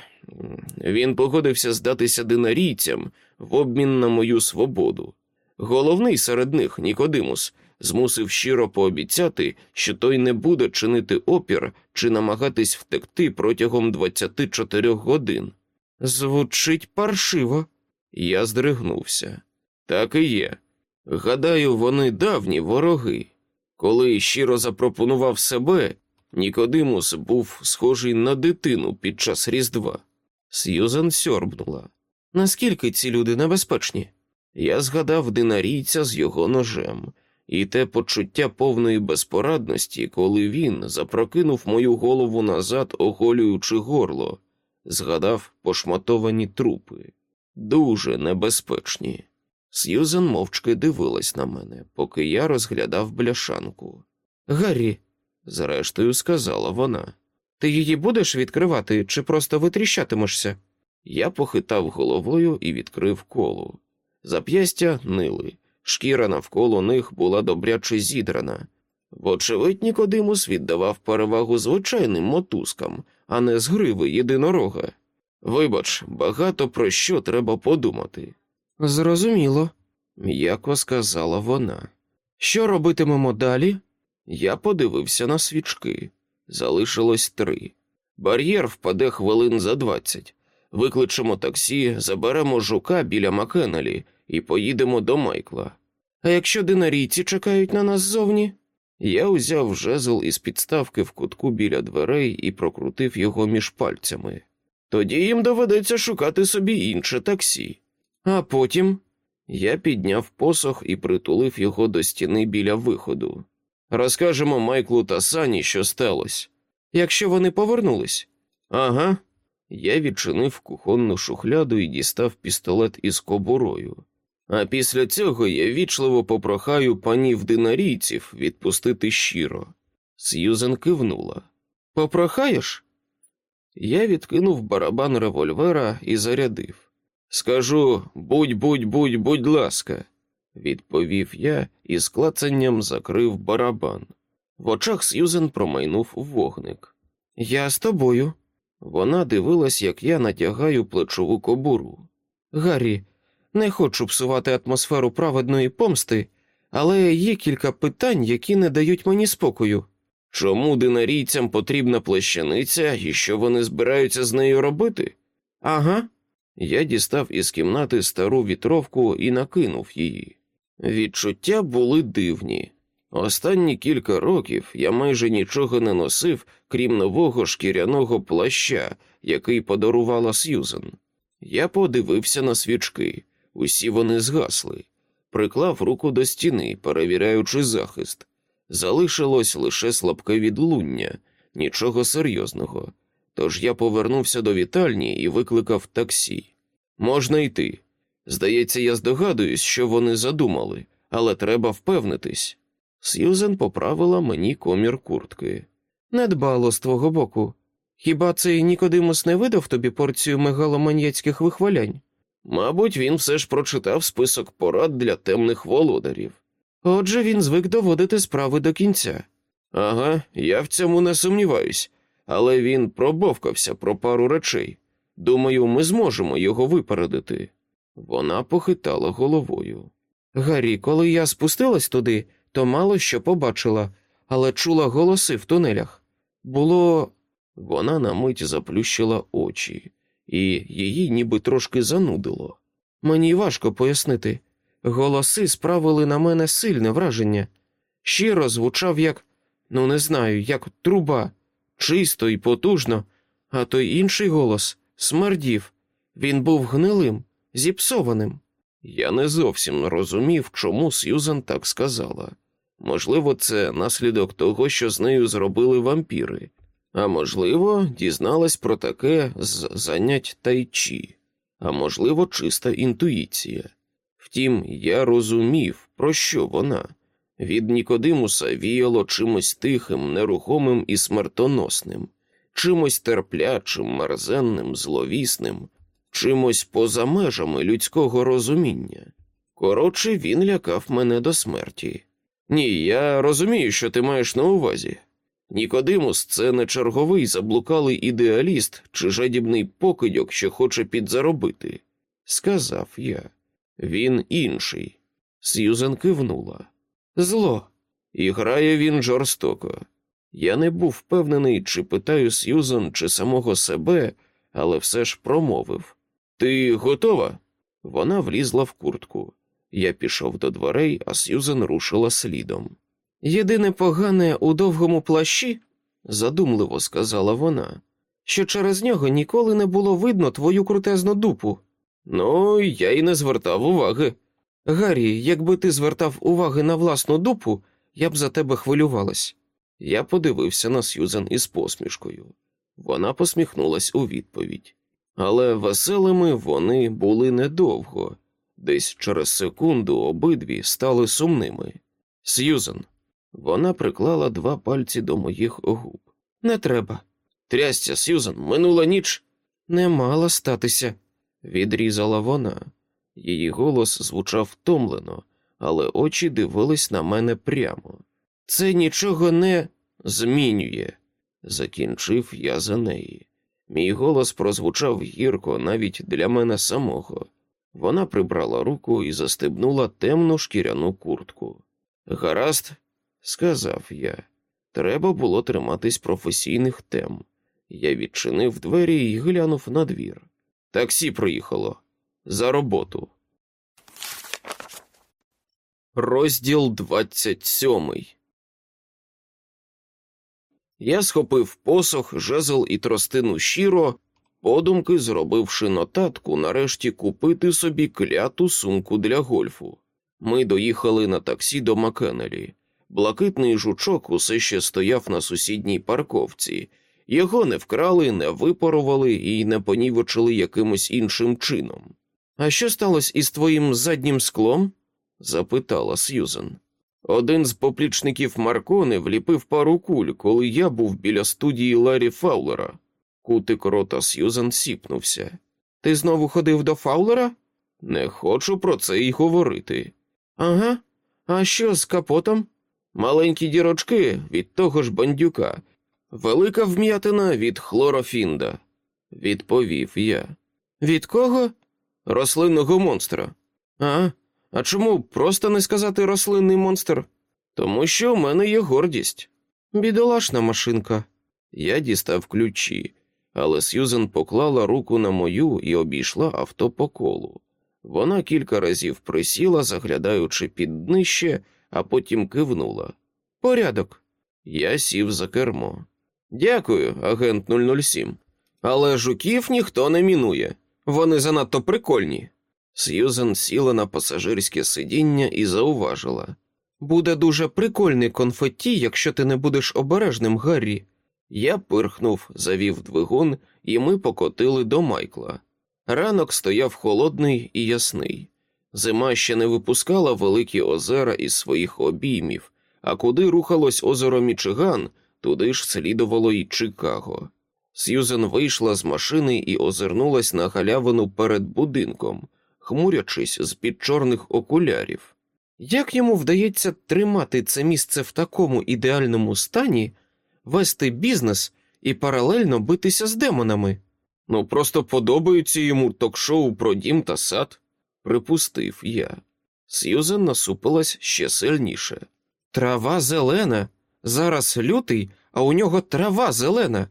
Він погодився здатися динарійцям в обмін на мою свободу. Головний серед них, Нікодимус, змусив щиро пообіцяти, що той не буде чинити опір чи намагатись втекти протягом 24 годин. Звучить паршиво. Я здригнувся. Так і є. Гадаю, вони давні вороги. Коли щиро запропонував себе, Нікодимус був схожий на дитину під час Різдва. Сьюзен сьорбнула. Наскільки ці люди небезпечні? Я згадав динарійця з його ножем, і те почуття повної безпорадності, коли він запрокинув мою голову назад, оголюючи горло, згадав пошматовані трупи. Дуже небезпечні. Сьюзен мовчки дивилась на мене, поки я розглядав бляшанку. Гаррі, зрештою, сказала вона. Ти її будеш відкривати чи просто витріщатимешся? Я похитав головою і відкрив колу. Зап'ястя нили, Шкіра навколо них була добряче зідрана. Вочевидь, Нікодимус віддавав перевагу звичайним мотузкам, а не з гриви єдинорога. Вибач, багато про що треба подумати, Зрозуміло, м'яко сказала вона. що робитимемо далі? Я подивився на свічки. Залишилось три. Бар'єр впаде хвилин за двадцять. Викличемо таксі, заберемо жука біля Макенелі і поїдемо до Майкла. А якщо динарійці чекають на нас ззовні? Я узяв жезл із підставки в кутку біля дверей і прокрутив його між пальцями. Тоді їм доведеться шукати собі інше таксі. А потім Я підняв посох і притулив його до стіни біля виходу. Розкажемо Майклу та Сані, що сталося. якщо вони повернулись. Ага. Я відчинив кухонну шухляду і дістав пістолет із кобурою. А після цього я вічливо попрохаю панів динарійців відпустити щиро. Сьюзен кивнула. Попрохаєш? Я відкинув барабан револьвера і зарядив. Скажу будь, будь, будь, будь ласка, відповів я і з клацанням закрив барабан. В очах Сьюзен промайнув вогник. Я з тобою. Вона дивилась, як я натягаю плечову кобуру. Гаррі, не хочу псувати атмосферу праведної помсти, але є кілька питань, які не дають мені спокою. Чому динарійцям потрібна плащаниця і що вони збираються з нею робити? Ага, Я дістав із кімнати стару вітровку і накинув її. Відчуття були дивні. Останні кілька років я майже нічого не носив, крім нового шкіряного плаща, який подарувала Сьюзен. Я подивився на свічки, усі вони згасли, приклав руку до стіни, перевіряючи захист. Залишилось лише слабке відлуння, нічого серйозного. Тож я повернувся до вітальні і викликав таксі. Можна йти. Здається, я здогадуюсь, що вони задумали, але треба впевнитись. Сьюзен поправила мені комір куртки. недбало з твого боку. Хіба цей Нікодимус не видав тобі порцію мегаломаньяцьких вихвалянь? Мабуть, він все ж прочитав список порад для темних володарів. Отже, він звик доводити справи до кінця. Ага, я в цьому не сумніваюсь, але він пробовкався про пару речей. Думаю, ми зможемо його випередити. Вона похитала головою. Гаррі, коли я спустилась туди, то мало що побачила, але чула голоси в тунелях. Було. Вона на мить заплющила очі, і її ніби трошки занудило. Мені важко пояснити. Голоси справили на мене сильне враження. Щиро звучав як, ну не знаю, як труба, чисто і потужно, а той інший голос смердів. Він був гнилим, зіпсованим. Я не зовсім розумів, чому Сьюзен так сказала. Можливо, це наслідок того, що з нею зробили вампіри, а можливо, дізналась про таке з занять тайчі, а можливо, чиста інтуїція. Втім, я розумів, про що вона. Від Нікодимуса віяло чимось тихим, нерухомим і смертоносним, чимось терплячим, мерзенним, зловісним, чимось поза межами людського розуміння. Коротше, він лякав мене до смерті. Ні, я розумію, що ти маєш на увазі. Нікодимус це не черговий заблукалий ідеаліст чи жадібний покидьок, що хоче підзаробити, сказав я. Він інший. Сьюзен кивнула. Зло. І грає він жорстоко. Я не був впевнений, чи питаю Сьюзен, чи самого себе, але все ж промовив. Ти готова? Вона влізла в куртку. Я пішов до дверей, а Сьюзен рушила слідом. Єдине погане у довгому плащі, задумливо сказала вона, що через нього ніколи не було видно твою крутезну дупу. Ну, я й не звертав уваги. Гаррі, якби ти звертав уваги на власну дупу, я б за тебе хвилювалась. Я подивився на Сьюзен із посмішкою. Вона посміхнулась у відповідь. Але веселими вони були недовго. Десь через секунду обидві стали сумними. Сьюзен. Вона приклала два пальці до моїх губ. Не треба. Трясця, Сьюзен, минула ніч. Не мала статися. Відрізала вона. Її голос звучав втомлено, але очі дивились на мене прямо. Це нічого не змінює, закінчив я за неї. Мій голос прозвучав гірко навіть для мене самого. Вона прибрала руку і застебнула темну шкіряну куртку. Гаразд, сказав я, треба було триматись професійних тем. Я відчинив двері і глянув на двір. Таксі приїхало. За роботу. Розділ двадцять сьомий. Я схопив посох, жезл і тростину щиро, подумки зробивши нотатку, нарешті купити собі кляту сумку для гольфу. Ми доїхали на таксі до Макенелі. Блакитний жучок усе ще стояв на сусідній парковці. Його не вкрали, не випарували і не понівечили якимось іншим чином. А що сталося із твоїм заднім склом? запитала Сьюзен. Один з поплічників Маркони вліпив пару куль, коли я був біля студії Ларі Фаулера. Кутик рота Сьюзен сіпнувся. Ти знову ходив до Фаулера? Не хочу про це й говорити. Ага. А що з капотом? Маленькі дірочки від того ж бандюка, велика вм'ятина від хлорофінда, відповів я. Від кого? Рослинного монстра. А, а чому просто не сказати рослинний монстр? Тому що в мене є гордість. Бідолашна машинка. Я дістав ключі, але Сьюзен поклала руку на мою і обійшла авто по колу. Вона кілька разів присіла, заглядаючи під днище, а потім кивнула. Порядок. Я сів за кермо. Дякую, агент 007. Але жуків ніхто не мінує. Вони занадто прикольні. Сьюзен сіла на пасажирське сидіння і зауважила. Буде дуже прикольний конфетті, якщо ти не будеш обережним, Гаррі. Я пирхнув, завів двигун, і ми покотили до Майкла. Ранок стояв холодний і ясний. Зима ще не випускала великі озера із своїх обіймів, а куди рухалось озеро Мічиган, туди ж слідувало й Чикаго. Сьюзен вийшла з машини і озирнулась на галявину перед будинком, хмурячись з під чорних окулярів. Як йому вдається тримати це місце в такому ідеальному стані, вести бізнес і паралельно битися з демонами? Ну, просто подобаються йому ток-шоу про дім та сад, припустив я. Сьюзен насупилась ще сильніше. Трава зелена. Зараз лютий, а у нього трава зелена.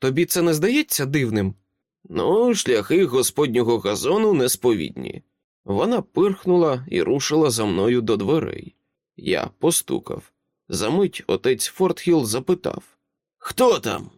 Тобі це не здається дивним? Ну, шляхи господнього газону несповідні. Вона пирхнула і рушила за мною до дверей. Я постукав. Замить отець Фортхіл запитав Хто там?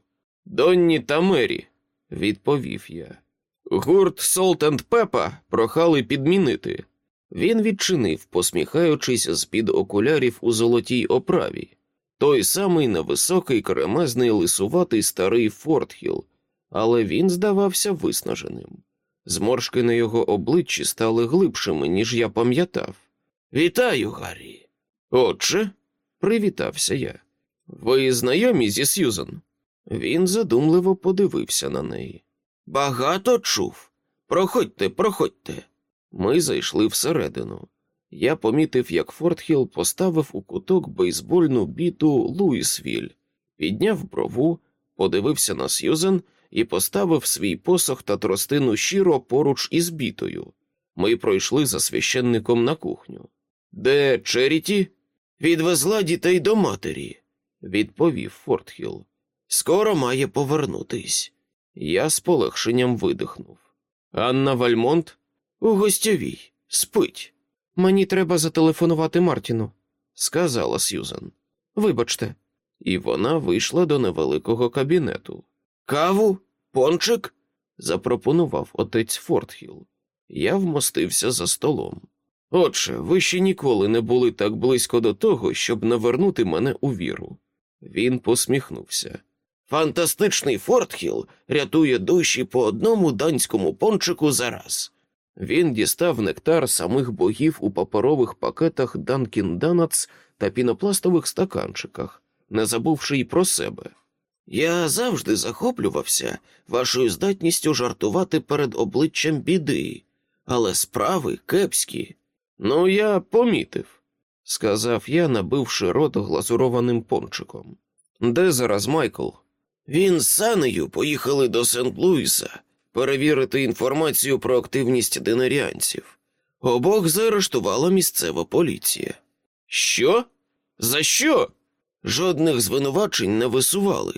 Донні та Мері, відповів я. Гурт Солт енд Пепа прохали підмінити. Він відчинив, посміхаючись з під окулярів у золотій оправі. Той самий невисокий, кремезний, лисуватий старий Фортхіл, але він здавався виснаженим. Зморшки на його обличчі стали глибшими, ніж я пам'ятав. Вітаю, Гаррі. Отже, привітався я. Ви знайомі зі Сьюзен?» Він задумливо подивився на неї. Багато чув. Проходьте, проходьте. Ми зайшли всередину. Я помітив, як Фортхіл поставив у куток бейсбольну біту Луїсвіль, підняв брову, подивився на Сьюзен і поставив свій посох та тростину щиро поруч із бітою. Ми пройшли за священником на кухню. Де Черіті? Відвезла дітей до матері, відповів Фортхіл. Скоро має повернутись. Я з полегшенням видихнув. Анна Вальмонт у гостьовій спить. Мені треба зателефонувати Мартіну, сказала Сьюзан. Вибачте. І вона вийшла до невеликого кабінету. Каву, пончик? запропонував отець Фортхіл. Я вмостився за столом. Отже, ви ще ніколи не були так близько до того, щоб навернути мене у віру. Він посміхнувся. Фантастичний Фортхіл рятує душі по одному данському пончику за раз. Він дістав нектар самих богів у паперових пакетах Данкін Доnuts та пінопластових стаканчиках, не забувши й про себе. Я завжди захоплювався вашою здатністю жартувати перед обличчям біди, але справи кепські. Ну, я помітив, сказав я, набивши рот глазурованим пончиком. Де зараз Майкл? Він з Санею поїхали до Сент-Луіса перевірити інформацію про активність динаріанців. Обох заарештувала місцева поліція. Що? За що? Жодних звинувачень не висували,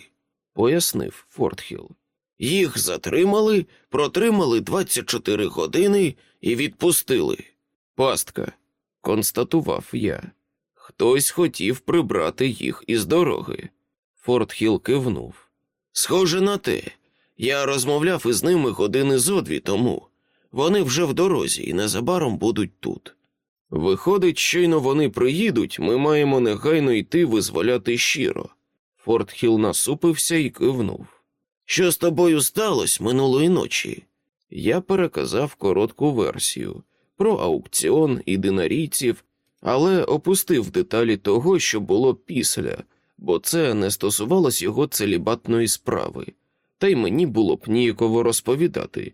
пояснив Фортхіл. Їх затримали, протримали 24 години і відпустили. Пастка, констатував я. Хтось хотів прибрати їх із дороги. Фортхіл кивнув. Схоже на те, я розмовляв із ними години зо дві тому. Вони вже в дорозі і незабаром будуть тут. Виходить, щойно вони приїдуть, ми маємо негайно йти визволяти щиро. Фортхіл насупився і кивнув. Що з тобою сталося минулої ночі? Я переказав коротку версію про аукціон і динарійців, але опустив деталі того, що було після, бо це не стосувалось його целібатної справи, та й мені було б ніяково розповідати.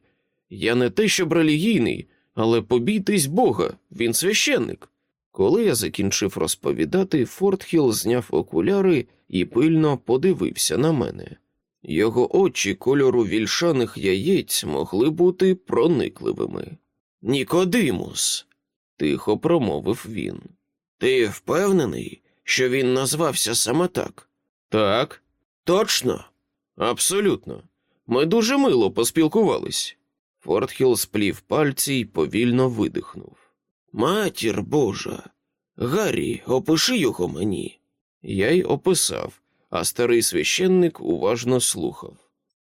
Я не те, щоб релігійний, але побійтесь Бога, він священник. Коли я закінчив розповідати, Фортхіл зняв окуляри і пильно подивився на мене. Його очі кольору вільшаних яєць могли бути проникливими. Нікодимус, тихо промовив він. Ти впевнений, що він назвався саме так? Так. Точно? Абсолютно. Ми дуже мило поспілкувались. Фортхіл сплів пальці й повільно видихнув. Матір Божа. Гаррі, опиши його мені. Я й описав, а старий священник уважно слухав.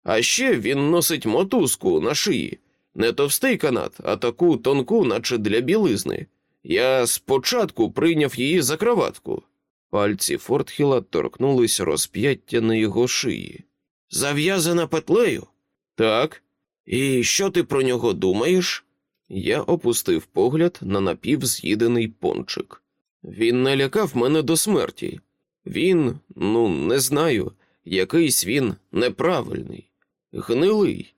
А ще він носить мотузку на шиї, не товстий канат, а таку тонку, наче для білизни. Я спочатку прийняв її за кроватку. Пальці Фортхіла торкнулись розп'яття на його шиї. Зав'язана петлею? Так. І що ти про нього думаєш? Я опустив погляд на напівз'їдений пончик. Він не лякав мене до смерті. Він, ну, не знаю, якийсь він неправильний, гнилий.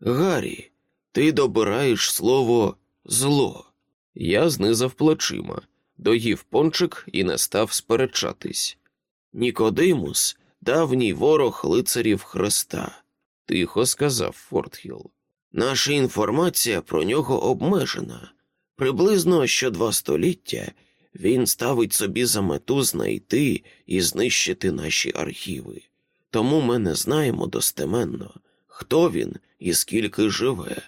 Гаррі, ти добираєш слово зло. Я знизав плечима, доїв пончик і не став сперечатись. Нікодимус давній ворог лицарів Христа, тихо сказав Фортхіл. Наша інформація про нього обмежена. Приблизно що два століття він ставить собі за мету знайти і знищити наші архіви. Тому ми не знаємо достеменно, хто він і скільки живе.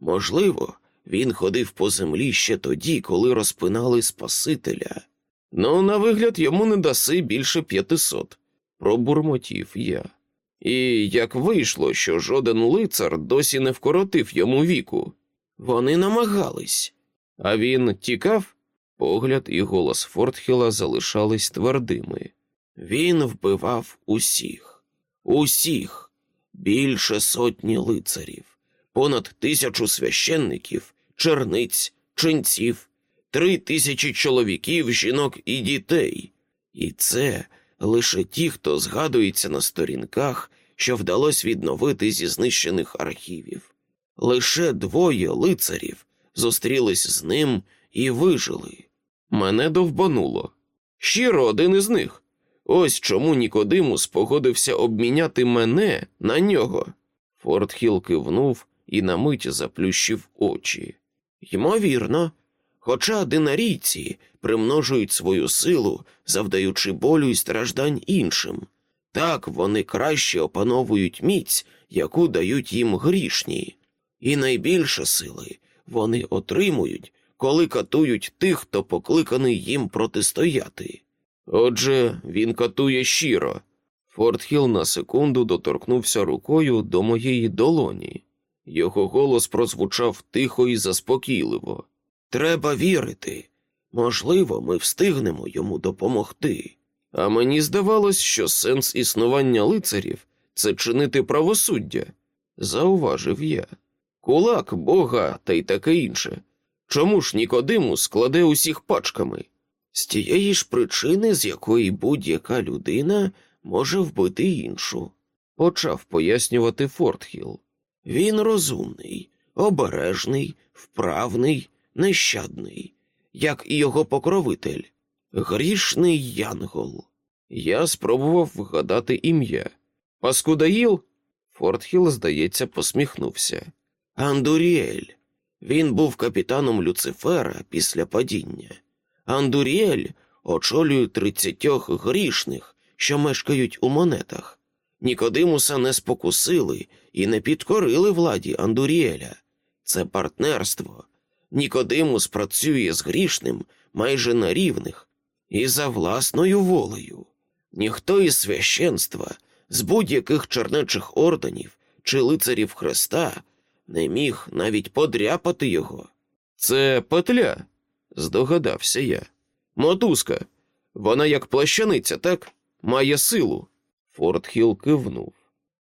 Можливо, він ходив по землі ще тоді, коли розпинали Спасителя. Ну, на вигляд, йому не даси більше п'ятисот, пробурмотів я. І як вийшло, що жоден лицар досі не вкоротив йому віку. Вони намагались. А він тікав? Погляд і голос Фортхіла залишались твердими. Він вбивав усіх, усіх, більше сотні лицарів, понад тисячу священників, черниць, ченців, три тисячі чоловіків, жінок і дітей. І це лише ті, хто згадується на сторінках, що вдалося відновити зі знищених архівів. Лише двоє лицарів зустрілись з ним і вижили. Мене довбануло. Щиро один із них. Ось чому Нікодимус погодився обміняти мене на нього. Фортхіл кивнув і на мить заплющив очі. Ймовірно, хоча динарійці примножують свою силу, завдаючи болю і страждань іншим. Так вони краще опановують міць, яку дають їм грішні, і найбільше сили вони отримують, коли катують тих, хто покликаний їм протистояти. Отже, він катує щиро. Фортхіл на секунду доторкнувся рукою до моєї долоні. Його голос прозвучав тихо і заспокійливо. Треба вірити. Можливо, ми встигнемо йому допомогти. А мені здавалось, що сенс існування лицарів це чинити правосуддя, зауважив я. Кулак, бога та й таке інше. Чому ж Нікодиму складе усіх пачками? З тієї ж причини, з якої будь-яка людина може вбити іншу, почав пояснювати Фортхіл. Він розумний, обережний, вправний, нещадний. як і його покровитель. Грішний Янгол. Я спробував вгадати ім'я. Паскудаїл? Фортхіл, здається, посміхнувся. Андуріель. Він був капітаном Люцифера після падіння. Андуріель очолює тридцятьох грішних, що мешкають у монетах. Нікодимуса не спокусили і не підкорили владі Андуріеля. Це партнерство. Нікодимус працює з грішним майже на рівних і за власною волею. Ніхто із священства, з будь-яких чернечих орденів чи лицарів Христа не міг навіть подряпати його. Це петля, здогадався я. Мотузка. Вона як плащаниця, так? Має силу. Фортхіл кивнув.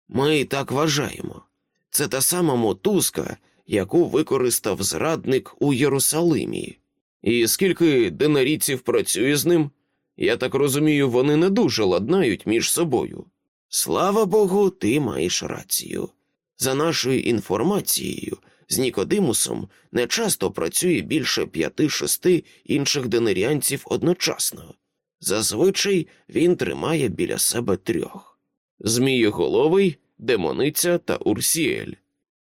Ми так вважаємо. Це та сама мотузка, яку використав зрадник у Єрусалимі. І скільки динарійців працює з ним? Я так розумію, вони не дуже ладнають між собою. Слава Богу, ти маєш рацію. За нашою інформацією, з Нікодимусом не часто працює більше п'яти-шести інших денеріанців одночасно. Зазвичай він тримає біля себе трьох. Змієголовий, демониця та Урсіель.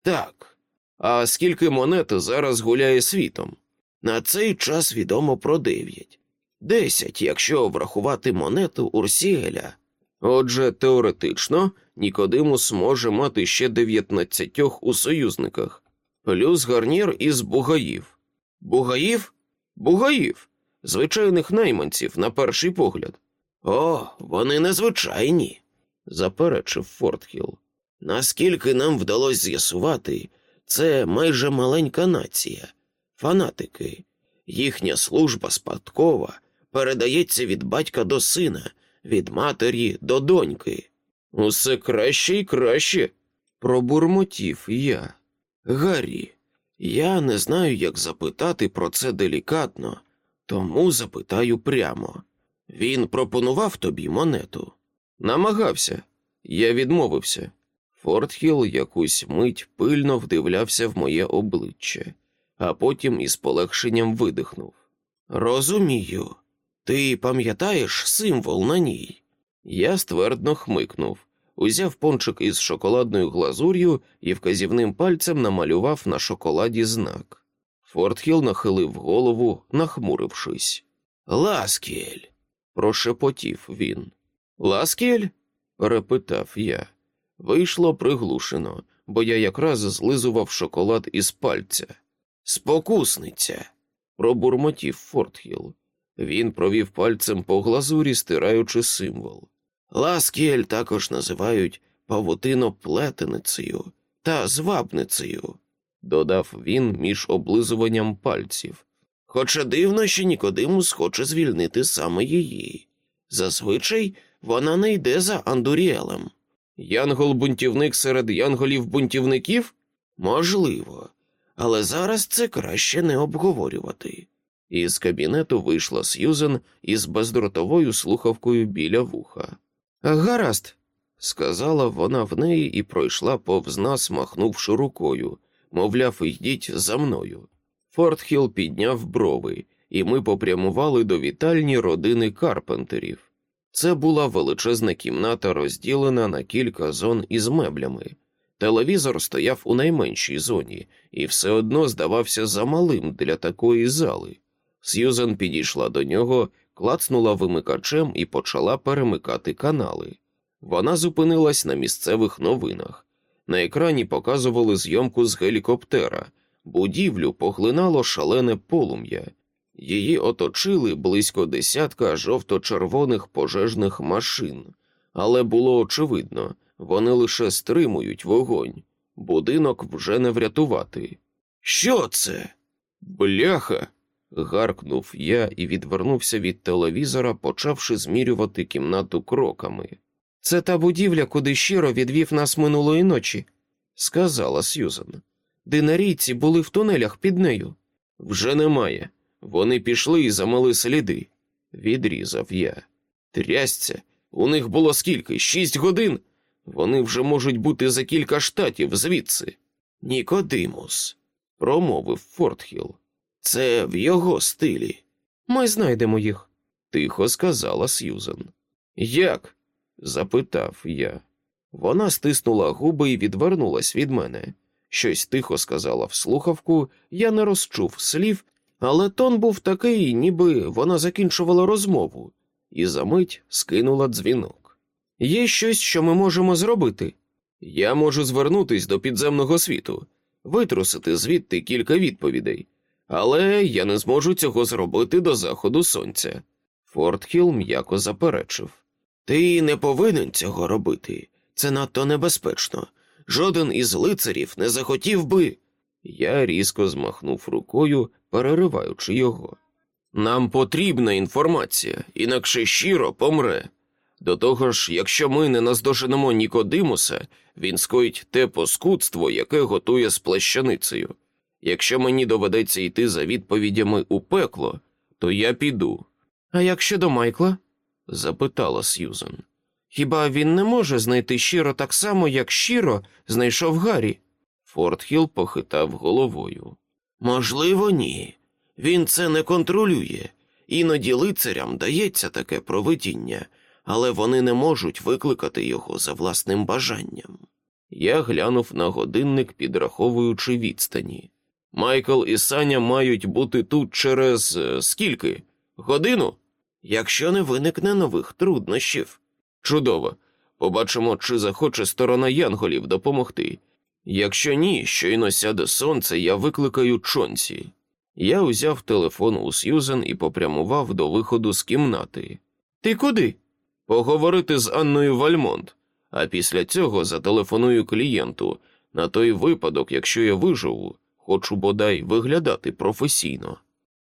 Так, А скільки монет зараз гуляє світом? на цей час відомо про дев'ять. Десять, якщо врахувати монету Урсіеля. Отже, теоретично Нікодимус може мати ще дев'ятнадцятьох у союзниках, плюс гарнір із бугаїв. Бугаїв? Бугаїв, звичайних найманців, на перший погляд, О, вони незвичайні. заперечив Фортхіл. Наскільки нам вдалося з'ясувати, це майже маленька нація, фанатики. Їхня служба спадкова передається від батька до сина, від матері до доньки. Усе краще і краще, пробурмотів я. Гаррі, я не знаю, як запитати про це делікатно, тому запитаю прямо. Він пропонував тобі монету. Намагався. Я відмовився. Фортхіл якусь мить пильно вдивлявся в моє обличчя, а потім із полегшенням видихнув. Розумію. Ти пам'ятаєш символ на ній? Я ствердно хмикнув, узяв пончик із шоколадною глазур'ю і вказівним пальцем намалював на шоколаді знак. Фортхіл нахилив голову, нахмурившись. Ласкель. Прошепотів він. Ласкель? перепитав я. Вийшло приглушено, бо я якраз злизував шоколад із пальця. Спокусниця. Пробурмотів Фортхіл. Він провів пальцем по глазурі, стираючи символ. Ласкель також називають павутиноплетеницею та звабницею, додав він між облизуванням пальців. Хоча дивно, що Нікодимус хоче звільнити саме її. Зазвичай вона не йде за Андуріелем. Янгол-бунтівник серед янголів-бунтівників? Можливо, але зараз це краще не обговорювати. Із кабінету вийшла Сьюзен із бездротовою слухавкою біля вуха. Гаразд, сказала вона в неї і пройшла повз нас, махнувши рукою, мовляв, йдіть за мною. Фортхіл підняв брови, і ми попрямували до вітальні родини Карпентерів. Це була величезна кімната, розділена на кілька зон із меблями. Телевізор стояв у найменшій зоні і все одно здавався замалим для такої зали. Сьюзен підійшла до нього, клацнула вимикачем і почала перемикати канали. Вона зупинилась на місцевих новинах. На екрані показували зйомку з гелікоптера. Будівлю поглинало шалене полум'я. Її оточили близько десятка жовто-червоних пожежних машин, але було очевидно, вони лише стримують вогонь. Будинок вже не врятувати. Що це? Бляха. гаркнув я і відвернувся від телевізора, почавши змірювати кімнату кроками. Це та будівля, куди щиро відвів нас минулої ночі, сказала Сьюзен. Динарійці були в тунелях під нею. Вже немає. Вони пішли і замали сліди, відрізав я. Трясця, у них було скільки? Шість годин. Вони вже можуть бути за кілька штатів звідси. Нікодимус, промовив Фортхіл. Це в його стилі. Ми знайдемо їх. Тихо сказала Сьюзен. Як? запитав я. Вона стиснула губи і відвернулась від мене. Щось тихо сказала в слухавку, я не розчув слів, але тон був такий, ніби вона закінчувала розмову, і за мить скинула дзвінок. Є щось, що ми можемо зробити. Я можу звернутись до підземного світу, витрусити звідти кілька відповідей, але я не зможу цього зробити до заходу сонця. Фортхіл м'яко заперечив. Ти не повинен цього робити. Це надто небезпечно. Жоден із лицарів не захотів би. Я різко змахнув рукою, перериваючи його. Нам потрібна інформація, інакше щиро помре. До того ж, якщо ми не наздоженемо Нікодимуса, він скоїть те паскудство, яке готує з плащаницею. Якщо мені доведеться йти за відповідями у пекло, то я піду. А як щодо Майкла? запитала Сьюзен. Хіба він не може знайти щиро так само, як щиро знайшов Гаррі? Фортхіл похитав головою. Можливо, ні. Він це не контролює. Іноді лицарям дається таке провидіння, але вони не можуть викликати його за власним бажанням. Я глянув на годинник, підраховуючи відстані. Майкл і Саня мають бути тут через е, скільки? Годину? Якщо не виникне нових труднощів. Чудово. Побачимо, чи захоче сторона Янголів допомогти. Якщо ні, щойно сяде сонце, я викликаю чонці. Я узяв телефон у Сьюзен і попрямував до виходу з кімнати. Ти куди? Поговорити з Анною Вальмонт, а після цього зателефоную клієнту на той випадок, якщо я виживу, хочу бодай виглядати професійно.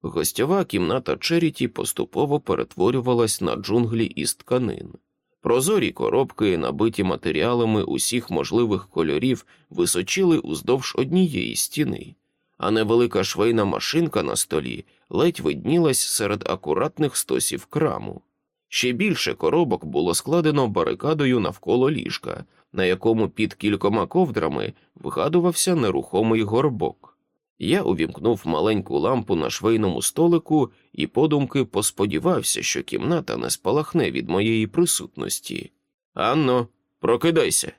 Гостьова кімната Черіті поступово перетворювалась на джунглі із тканин. Прозорі коробки, набиті матеріалами усіх можливих кольорів, височили уздовж однієї стіни, а невелика швейна машинка на столі ледь виднілась серед акуратних стосів краму. Ще більше коробок було складено барикадою навколо ліжка, на якому під кількома ковдрами вгадувався нерухомий горбок. Я увімкнув маленьку лампу на швейному столику і подумки посподівався, що кімната не спалахне від моєї присутності. Анно, прокидайся.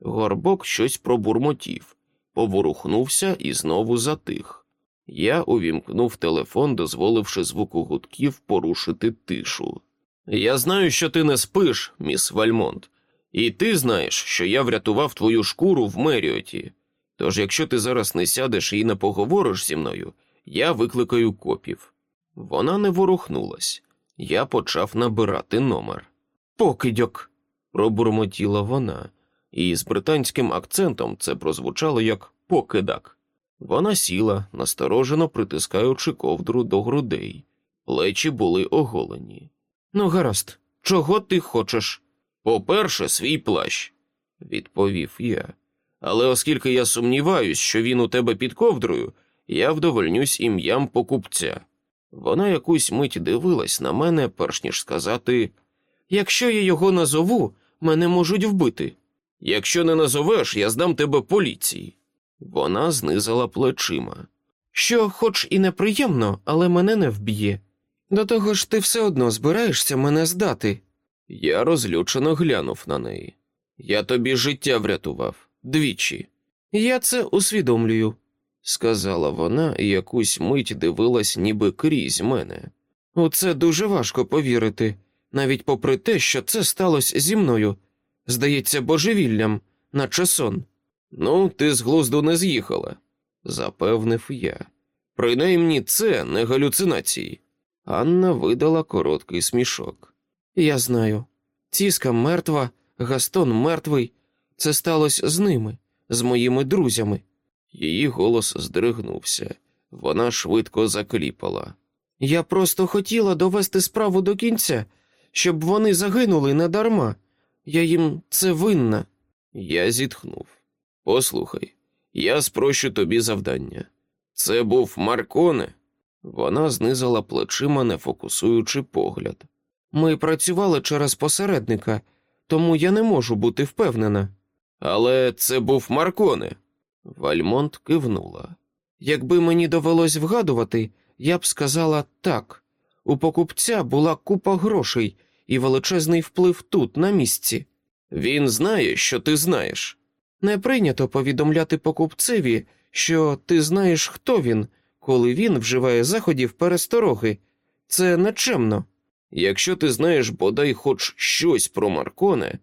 Горбок щось пробурмотів, поворухнувся і знову затих. Я увімкнув телефон, дозволивши звуку гудків порушити тишу. Я знаю, що ти не спиш, міс Вальмонт, і ти знаєш, що я врятував твою шкуру в Меріоті. Тож, якщо ти зараз не сядеш і не поговориш зі мною, я викликаю копів. Вона не ворухнулась. Я почав набирати номер. Покидьок. Пробурмотіла вона, і з британським акцентом це прозвучало як покидак. Вона сіла, насторожено притискаючи ковдру до грудей. Плечі були оголені. Ну, гаразд, чого ти хочеш? По-перше, свій плащ, відповів я. Але оскільки я сумніваюсь, що він у тебе під ковдрою, я вдовольнюсь ім'ям покупця. Вона якусь мить дивилась на мене, перш ніж сказати якщо я його назову, мене можуть вбити. Якщо не назовеш, я здам тебе поліції. Вона знизила плечима. Що, хоч і неприємно, але мене не вб'є. До того ж, ти все одно збираєшся мене здати. Я розлючено глянув на неї. Я тобі життя врятував двічі. Я це усвідомлюю, сказала вона і якусь мить дивилась, ніби крізь мене. У це дуже важко повірити, навіть попри те, що це сталося зі мною. Здається, божевіллям, наче сон. Ну, ти з глузду не з'їхала, запевнив я. Принаймні це не галюцинації. Анна видала короткий смішок. Я знаю. Ціска мертва, Гастон мертвий. Це сталося з ними, з моїми друзями. Її голос здригнувся. Вона швидко закліпала. Я просто хотіла довести справу до кінця, щоб вони загинули недарма. Я їм це винна. Я зітхнув. Послухай, я спрощу тобі завдання. Це був Марконе. Вона знизила плечима, не фокусуючи погляд. Ми працювали через посередника, тому я не можу бути впевнена. Але це був Марконе. Вальмонт кивнула. Якби мені довелось вгадувати, я б сказала так. У покупця була купа грошей і величезний вплив тут, на місці. Він знає, що ти знаєш. Не прийнято повідомляти покупцеві, що ти знаєш, хто він, коли він вживає заходів перестороги. Це нечемно. Якщо ти знаєш бодай хоч щось про Марконе,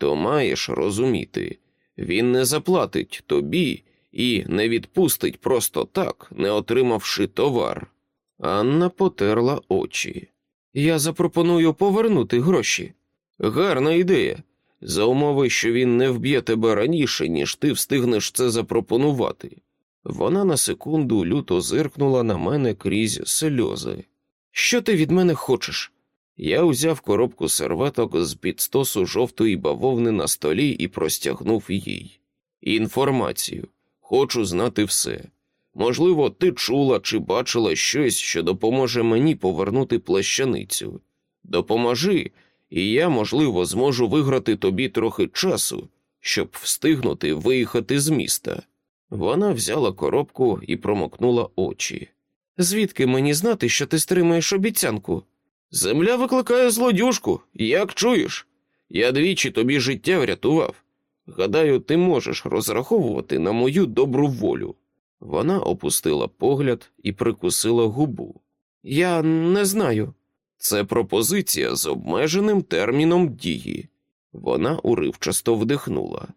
то маєш розуміти, він не заплатить тобі і не відпустить просто так, не отримавши товар. Анна потерла очі. Я запропоную повернути гроші. Гарна ідея. За умови, що він не вб'є тебе раніше, ніж ти встигнеш це запропонувати. Вона на секунду люто зиркнула на мене крізь сльози. Що ти від мене хочеш? Я узяв коробку серветок з під стосу жовтої бавовни на столі і простягнув їй. Інформацію. Хочу знати все. Можливо, ти чула чи бачила щось, що допоможе мені повернути плащаницю. Допоможи, і я, можливо, зможу виграти тобі трохи часу, щоб встигнути виїхати з міста. Вона взяла коробку і промокнула очі. Звідки мені знати, що ти стримаєш обіцянку? Земля викликає злодюжку, як чуєш? Я двічі тобі життя врятував. Гадаю, ти можеш розраховувати на мою добру волю. Вона опустила погляд і прикусила губу. Я не знаю. Це пропозиція з обмеженим терміном дії. Вона уривчасто вдихнула.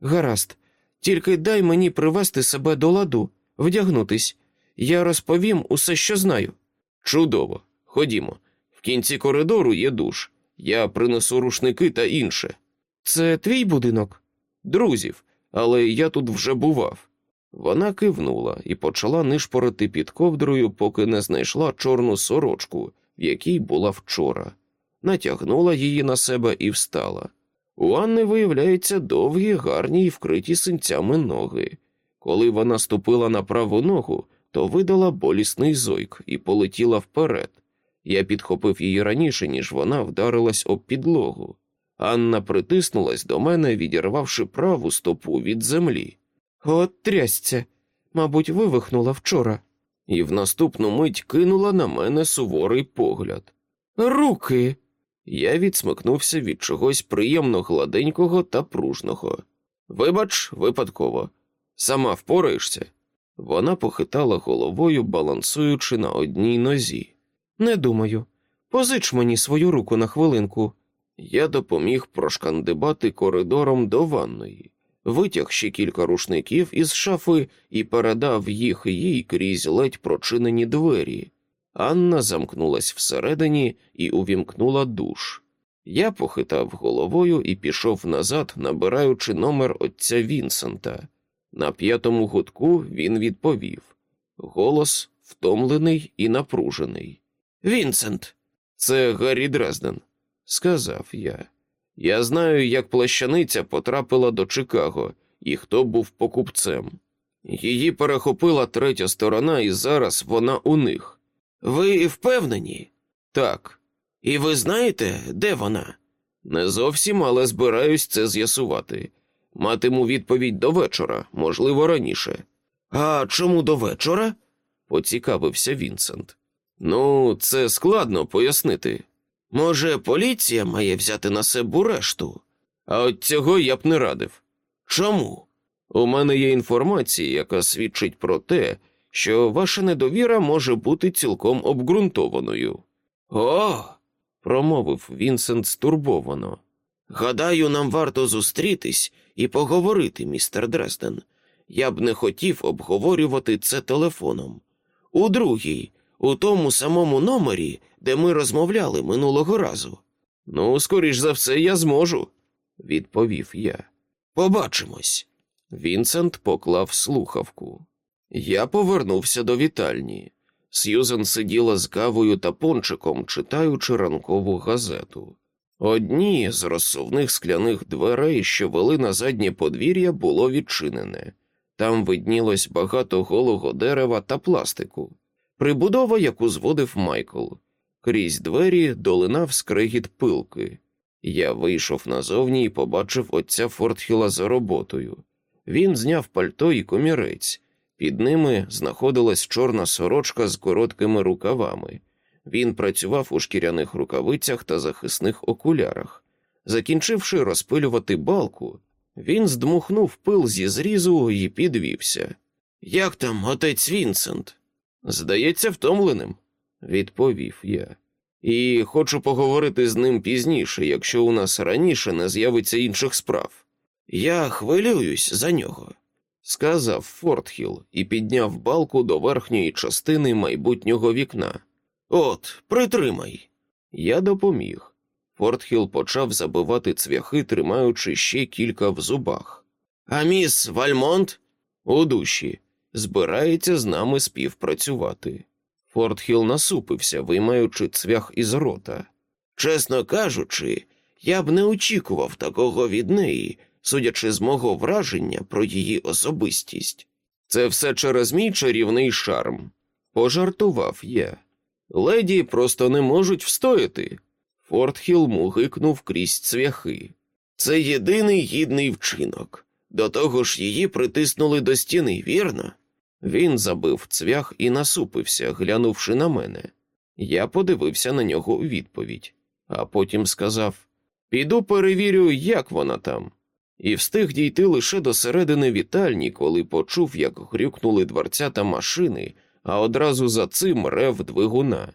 Гаразд, тільки дай мені привести себе до ладу, вдягнутись. Я розповім усе, що знаю. Чудово, ходімо. Кінці коридору є душ. Я принесу рушники та інше. Це твій будинок? Друзів, але я тут вже бував. Вона кивнула і почала нишпорити під ковдрою, поки не знайшла чорну сорочку, в якій була вчора. Натягнула її на себе і встала. У Анни, виявляється, довгі, гарні й вкриті синцями ноги. Коли вона ступила на праву ногу, то видала болісний зойк і полетіла вперед. Я підхопив її раніше, ніж вона вдарилась об підлогу. Анна притиснулась до мене, відірвавши праву стопу від землі. От трясця, мабуть, вивихнула вчора. І в наступну мить кинула на мене суворий погляд. Руки. Я відсмикнувся від чогось приємно гладенького та пружного. Вибач, випадково, сама впораєшся. Вона похитала головою, балансуючи на одній нозі. Не думаю. Позич мені свою руку на хвилинку. Я допоміг прошкандибати коридором до ванної, витяг ще кілька рушників із шафи і передав їх їй крізь ледь прочинені двері. Анна замкнулась всередині і увімкнула душ. Я похитав головою і пішов назад, набираючи номер отця Вінсента. На п'ятому гудку він відповів голос втомлений і напружений. Вінсент, це Гаррі Дрезден, сказав я. Я знаю, як плащаниця потрапила до Чикаго і хто був покупцем. Її перехопила третя сторона, і зараз вона у них. Ви впевнені? Так. І ви знаєте, де вона? Не зовсім, але збираюсь це з'ясувати. Матиму відповідь до вечора, можливо, раніше. А чому до вечора? поцікавився Вінсент. Ну, це складно пояснити. Може, поліція має взяти на себе решту? А от цього я б не радив. Чому? У мене є інформація, яка свідчить про те, що ваша недовіра може бути цілком обґрунтованою. О, промовив Вінсент стурбовано. Гадаю, нам варто зустрітись і поговорити, містер Дрезден. Я б не хотів обговорювати це телефоном. У другій, у тому самому номері, де ми розмовляли минулого разу. Ну, скоріш за все, я зможу, відповів я. Побачимось. Вінсент поклав слухавку. Я повернувся до вітальні. Сьюзен сиділа з кавою та пончиком, читаючи ранкову газету. Одні з розсувних скляних дверей, що вели на заднє подвір'я, було відчинене. Там виднілось багато голого дерева та пластику, прибудова, яку зводив Майкл. Крізь двері долинав скригіт пилки. Я вийшов назовні і побачив отця Фортхіла за роботою. Він зняв пальто і комірець, Під ними знаходилась чорна сорочка з короткими рукавами. Він працював у шкіряних рукавицях та захисних окулярах. Закінчивши розпилювати балку, він здмухнув пил зі зрізу і підвівся. Як там отець Вінсент? Здається, втомленим, відповів я. І хочу поговорити з ним пізніше, якщо у нас раніше не з'явиться інших справ. Я хвилююсь за нього, сказав Фортхіл і підняв балку до верхньої частини майбутнього вікна. От, притримай. Я допоміг. Фортхіл почав забивати цвяхи, тримаючи ще кілька в зубах. А міс Вальмонт у душі збирається з нами співпрацювати. Фортхіл насупився, виймаючи цвях із рота. Чесно кажучи, я б не очікував такого від неї, судячи з мого враження про її особистість. Це все через мій чарівний шарм. Пожартував я. Леді просто не можуть встояти. Фортхіл мугикнув крізь цвяхи. Це єдиний гідний вчинок. До того ж її притиснули до стіни, вірно? Він забив цвях і насупився, глянувши на мене. Я подивився на нього у відповідь, а потім сказав: Піду перевірю, як вона там. І встиг дійти лише до середини вітальні, коли почув, як грюкнули дверцята машини, а одразу за цим рев двигуна.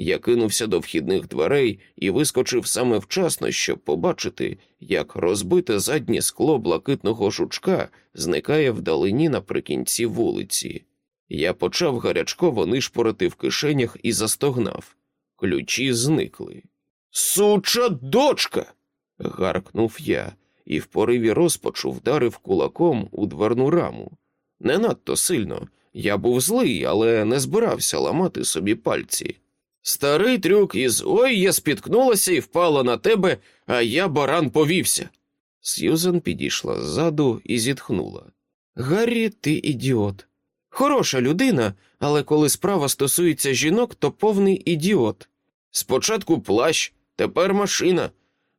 Я кинувся до вхідних дверей і вискочив саме вчасно, щоб побачити, як розбите заднє скло блакитного жучка зникає вдалині наприкінці вулиці. Я почав гарячково нишпорити в кишенях і застогнав. Ключі зникли. Суча дочка. гаркнув я, і в пориві розпачу вдарив кулаком у дверну раму. Не надто сильно. Я був злий, але не збирався ламати собі пальці. Старий трюк із ой, я спіткнулася і впала на тебе, а я баран повівся. Сьюзен підійшла ззаду і зітхнула. Гаррі, ти ідіот. Хороша людина, але коли справа стосується жінок, то повний ідіот. Спочатку плащ, тепер машина.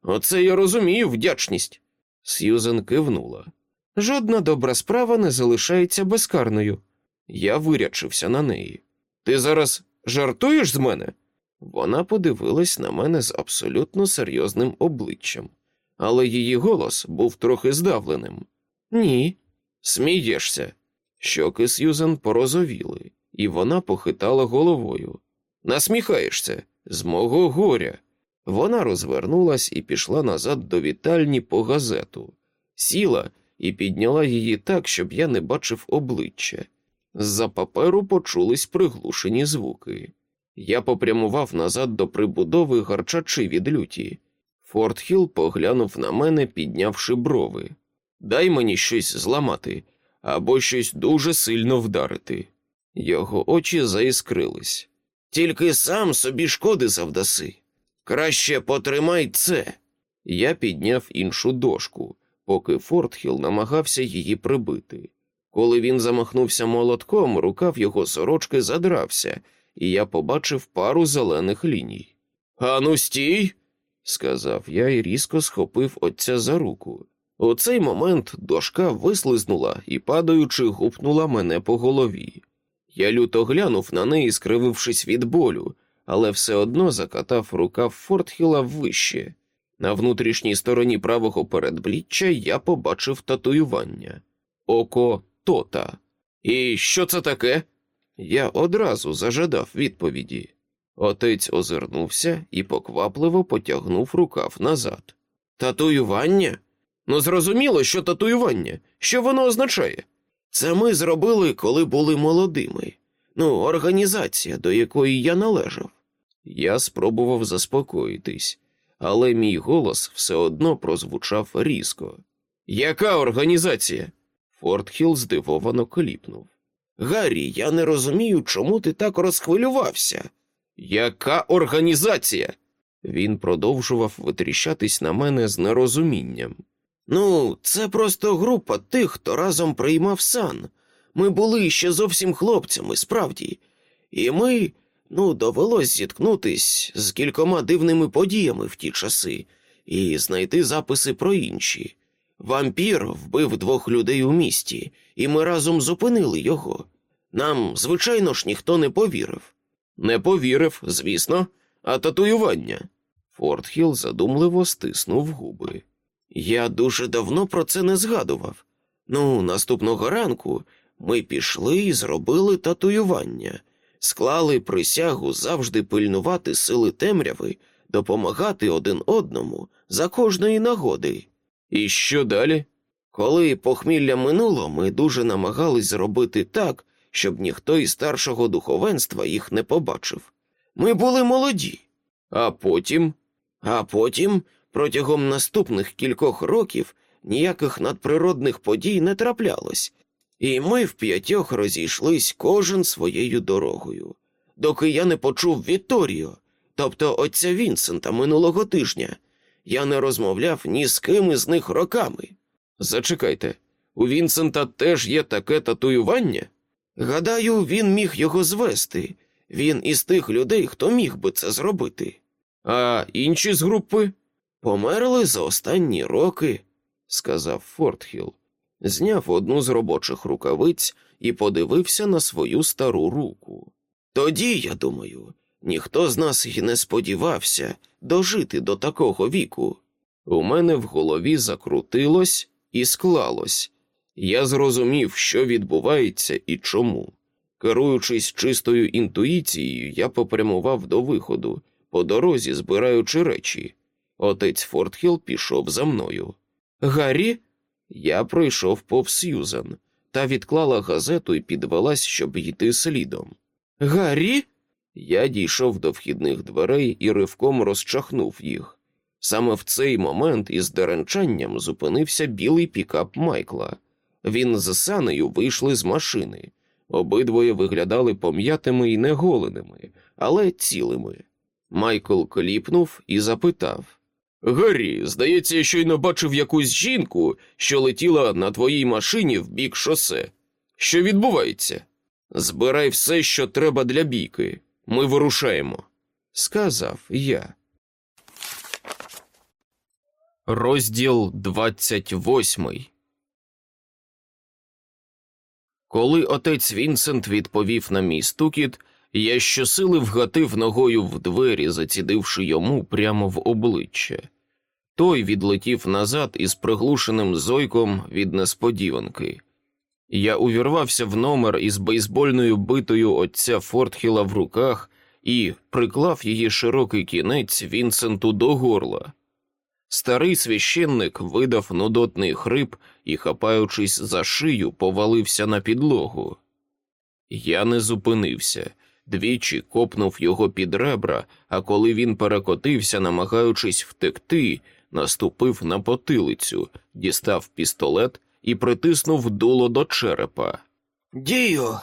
Оце я розумію вдячність. Сьюзен кивнула. Жодна добра справа не залишається безкарною. Я вирячився на неї. Ти зараз жартуєш з мене? Вона подивилась на мене з абсолютно серйозним обличчям, але її голос був трохи здавленим. Ні, смієшся. Щоки Сьюзен порозовіли, і вона похитала головою. Насміхаєшся з мого горя. Вона розвернулась і пішла назад до вітальні по газету, сіла і підняла її так, щоб я не бачив обличчя. З-за паперу почулись приглушені звуки. Я попрямував назад до прибудови, гарчачи від люті. Фортхіл поглянув на мене, піднявши брови. Дай мені щось зламати або щось дуже сильно вдарити. Його очі заіскрились. Тільки сам собі шкоди завдаси. Краще потримай це. Я підняв іншу дошку, поки Фортхіл намагався її прибити. Коли він замахнувся молотком, рукав його сорочки задрався, і я побачив пару зелених ліній. Ану, стій, сказав я і різко схопив отця за руку. У цей момент дошка вислизнула і, падаючи, гупнула мене по голові. Я люто глянув на неї, скривившись від болю, але все одно закатав рукав Фортхіла вище. На внутрішній стороні правого передбліччя я побачив татуювання око тота. І що це таке? Я одразу зажадав відповіді. Отець озирнувся і поквапливо потягнув рукав назад. Татуювання? Ну, зрозуміло, що татуювання. Що воно означає? Це ми зробили, коли були молодими. Ну, організація, до якої я належав. Я спробував заспокоїтись, але мій голос все одно прозвучав різко. Яка організація? Фортхіл здивовано кліпнув. Гаррі, я не розумію, чому ти так розхвилювався. Яка організація? Він продовжував витріщатись на мене з нерозумінням. Ну, це просто група тих, хто разом приймав сан. Ми були ще зовсім хлопцями, справді, і ми, ну, довелось зіткнутись з кількома дивними подіями в ті часи і знайти записи про інші. Вампір вбив двох людей у місті, і ми разом зупинили його. Нам, звичайно ж, ніхто не повірив. Не повірив, звісно, а татуювання. Фортхіл задумливо стиснув губи. Я дуже давно про це не згадував. Ну, наступного ранку ми пішли і зробили татуювання, склали присягу завжди пильнувати сили темряви, допомагати один одному за кожної нагоди. І що далі? Коли похмілля минуло, ми дуже намагались зробити так, щоб ніхто із старшого духовенства їх не побачив. Ми були молоді, А потім а потім, протягом наступних кількох років, ніяких надприродних подій не траплялось, і ми в п'ятьох розійшлись кожен своєю дорогою, доки я не почув Вітторіо, тобто отця Вінсента минулого тижня. Я не розмовляв ні з ким із них роками. зачекайте, у Вінсента теж є таке татуювання? Гадаю, він міг його звести. Він із тих людей, хто міг би це зробити. А інші з групи? Померли за останні роки. сказав Фортхіл, зняв одну з робочих рукавиць і подивився на свою стару руку. Тоді, я думаю, ніхто з нас і не сподівався дожити до такого віку. У мене в голові закрутилось і склалось. Я зрозумів, що відбувається і чому. Керуючись чистою інтуїцією, я попрямував до виходу, по дорозі збираючи речі. Отець Фортхіл пішов за мною. Гаррі? Я пройшов повз Сьюзан та відклала газету і підвелась, щоб йти слідом. Гаррі? Я дійшов до вхідних дверей і ривком розчахнув їх. Саме в цей момент із деренчанням зупинився білий пікап Майкла. Він з Санею вийшли з машини. Обидвоє виглядали пом'ятими і неголеними, але цілими. Майкл кліпнув і запитав Гаррі, здається, я щойно бачив якусь жінку, що летіла на твоїй машині в бік шосе. Що відбувається? Збирай все, що треба для бійки. Ми вирушаємо, сказав я. Розділ 28 Коли отець Вінсент відповів на мій стукіт, я щосили вгатив ногою в двері, зацідивши йому прямо в обличчя. Той відлетів назад із приглушеним зойком від несподіванки. Я увірвався в номер із бейсбольною битою отця Фортхіла в руках і приклав її широкий кінець Вінсенту до горла. Старий священник видав нудотний хрип і, хапаючись за шию, повалився на підлогу. Я не зупинився, двічі копнув його під ребра, а коли він перекотився, намагаючись втекти, наступив на потилицю, дістав пістолет і притиснув дуло до черепа. Діо.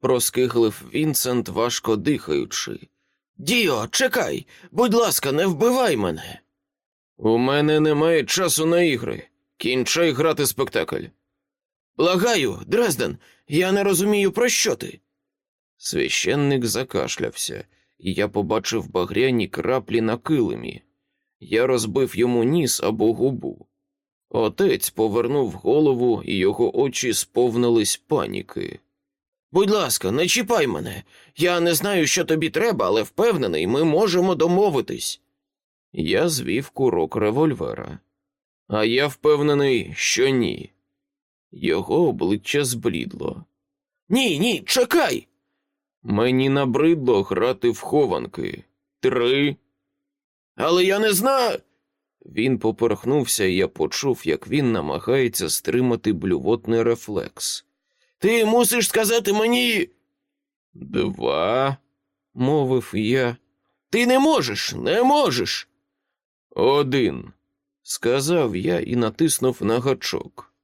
проскиглив Вінсент, важко дихаючи. Діо, чекай, будь ласка, не вбивай мене. У мене немає часу на ігри. Кінчай грати спектакль. Благаю, Дрезден, я не розумію, про що ти. Священник закашлявся, і я побачив багряні краплі на килимі. Я розбив йому ніс або губу. Отець повернув голову, і його очі сповнились паніки. Будь ласка, не чіпай мене. Я не знаю, що тобі треба, але впевнений, ми можемо домовитись. Я звів курок револьвера. А я впевнений, що ні. Його обличчя зблідло. Ні, ні, чекай. Мені набридло грати в хованки. Три. Але я не знаю. Він поперхнувся, і я почув, як він намагається стримати блювотний рефлекс. Ти мусиш сказати мені. Два, мовив я. Ти не можеш, не можеш. Один, сказав я і натиснув на гачок.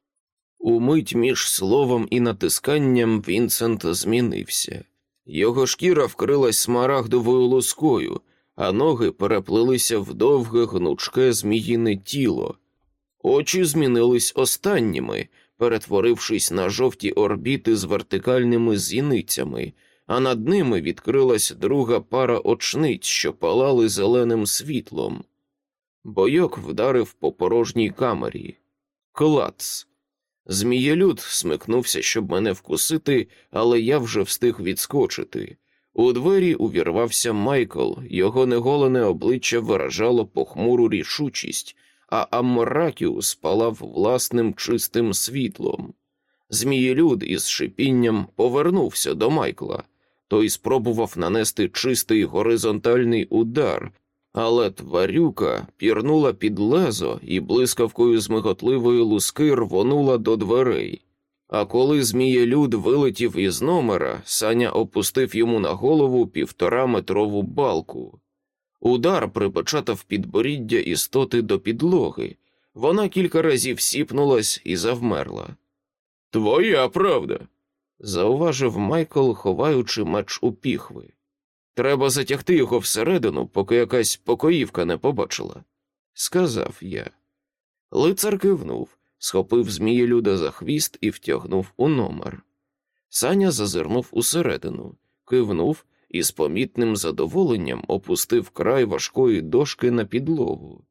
Умить між словом і натисканням Вінсент змінився. Його шкіра вкрилась смарагдовою лускою, а ноги переплилися в довге гнучке зміїне тіло. Очі змінились останніми, перетворившись на жовті орбіти з вертикальними зіницями, а над ними відкрилась друга пара очниць, що палали зеленим світлом. Бойок вдарив по порожній камері. Клац. Змієлюд смикнувся, щоб мене вкусити, але я вже встиг відскочити. У двері увірвався Майкл, його неголене обличчя виражало похмуру рішучість, а Амморакіус палав власним чистим світлом. Змієлюд із шипінням повернувся до Майкла. Той спробував нанести чистий горизонтальний удар, але тварюка пірнула під лезо і блискавкою з миготливої луски рвонула до дверей. А коли змієлюд вилетів із номера, Саня опустив йому на голову півтора метрову балку. Удар припечатав підборіддя істоти до підлоги. Вона кілька разів сіпнулась і завмерла. Твоя правда, зауважив Майкл, ховаючи меч у піхви. Треба затягти його всередину, поки якась покоївка не побачила, сказав я. Лицар кивнув, схопив змієлюда за хвіст і втягнув у номер. Саня зазирнув усередину, кивнув і з помітним задоволенням опустив край важкої дошки на підлогу.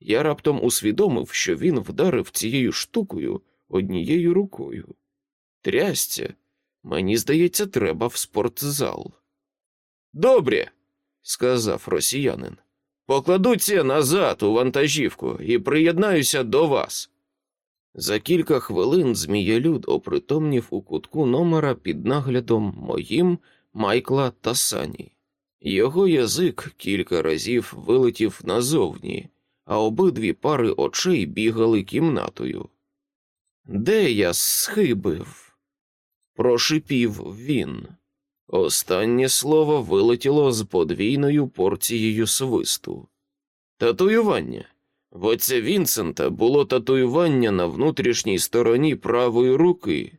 Я раптом усвідомив, що він вдарив цією штукою однією рукою. Трясця, мені здається, треба в спортзал. Добре, сказав росіянин. Покладуться назад у вантажівку і приєднаюся до вас. За кілька хвилин змієлюд опритомнів у кутку номера під наглядом моїм, Майкла та Сані. Його язик кілька разів вилетів назовні, а обидві пари очей бігали кімнатою. Де я схибив? прошипів він. Останнє слово вилетіло з подвійною порцією свисту. Татуювання. В отця Вінсента було татуювання на внутрішній стороні правої руки.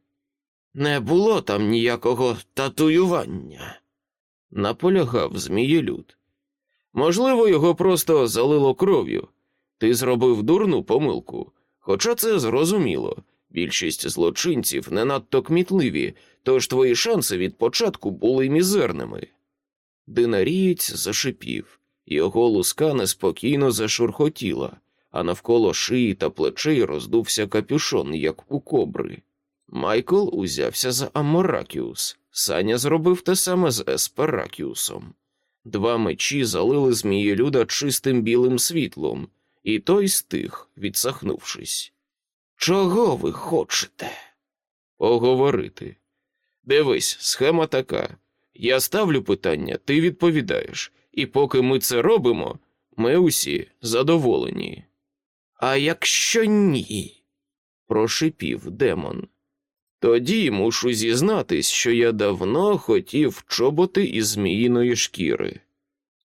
Не було там ніякого татуювання, наполягав Змієлюд. Можливо, його просто залило кров'ю. Ти зробив дурну помилку, хоча це зрозуміло. Більшість злочинців не надто кмітливі, тож твої шанси від початку були мізерними. Динарієць зашипів, його луска неспокійно зашурхотіла, а навколо шиї та плечей роздувся капюшон, як у кобри. Майкл узявся за Аморакіус, Саня зробив те саме з Есперакіусом. Два мечі залили змієлюда чистим білим світлом, і той стих, відсахнувшись. Чого ви хочете? Поговорити. Дивись, схема така. Я ставлю питання, ти відповідаєш, і поки ми це робимо, ми усі задоволені. А якщо ні, прошипів демон. Тоді мушу зізнатись, що я давно хотів чоботи із зміїної шкіри.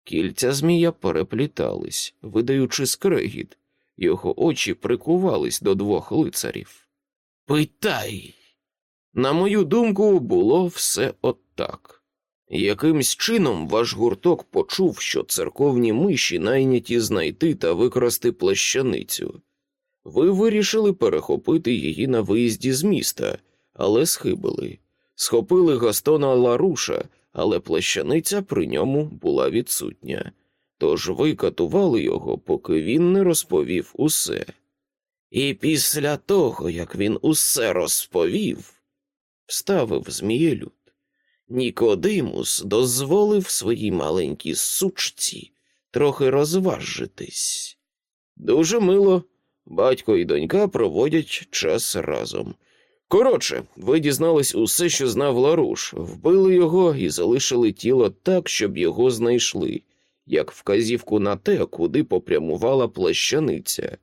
Кільця змія переплітались, видаючи скрегіт, його очі прикувались до двох лицарів. Питай. На мою думку, було все отак. Якимсь чином ваш гурток почув, що церковні миші найняті знайти та викрасти плащаницю. Ви вирішили перехопити її на виїзді з міста, але схибили. Схопили Гастона Ларуша, але плащаниця при ньому була відсутня. Тож ви катували його, поки він не розповів усе. І після того, як він усе розповів, вставив Змієлюд, Нікодимус дозволив своїй маленькій сучці трохи розважитись. Дуже мило, батько і донька проводять час разом. Коротше, ви дізнались усе, що знав Ларуш, вбили його і залишили тіло так, щоб його знайшли, як вказівку на те, куди попрямувала плащаниця.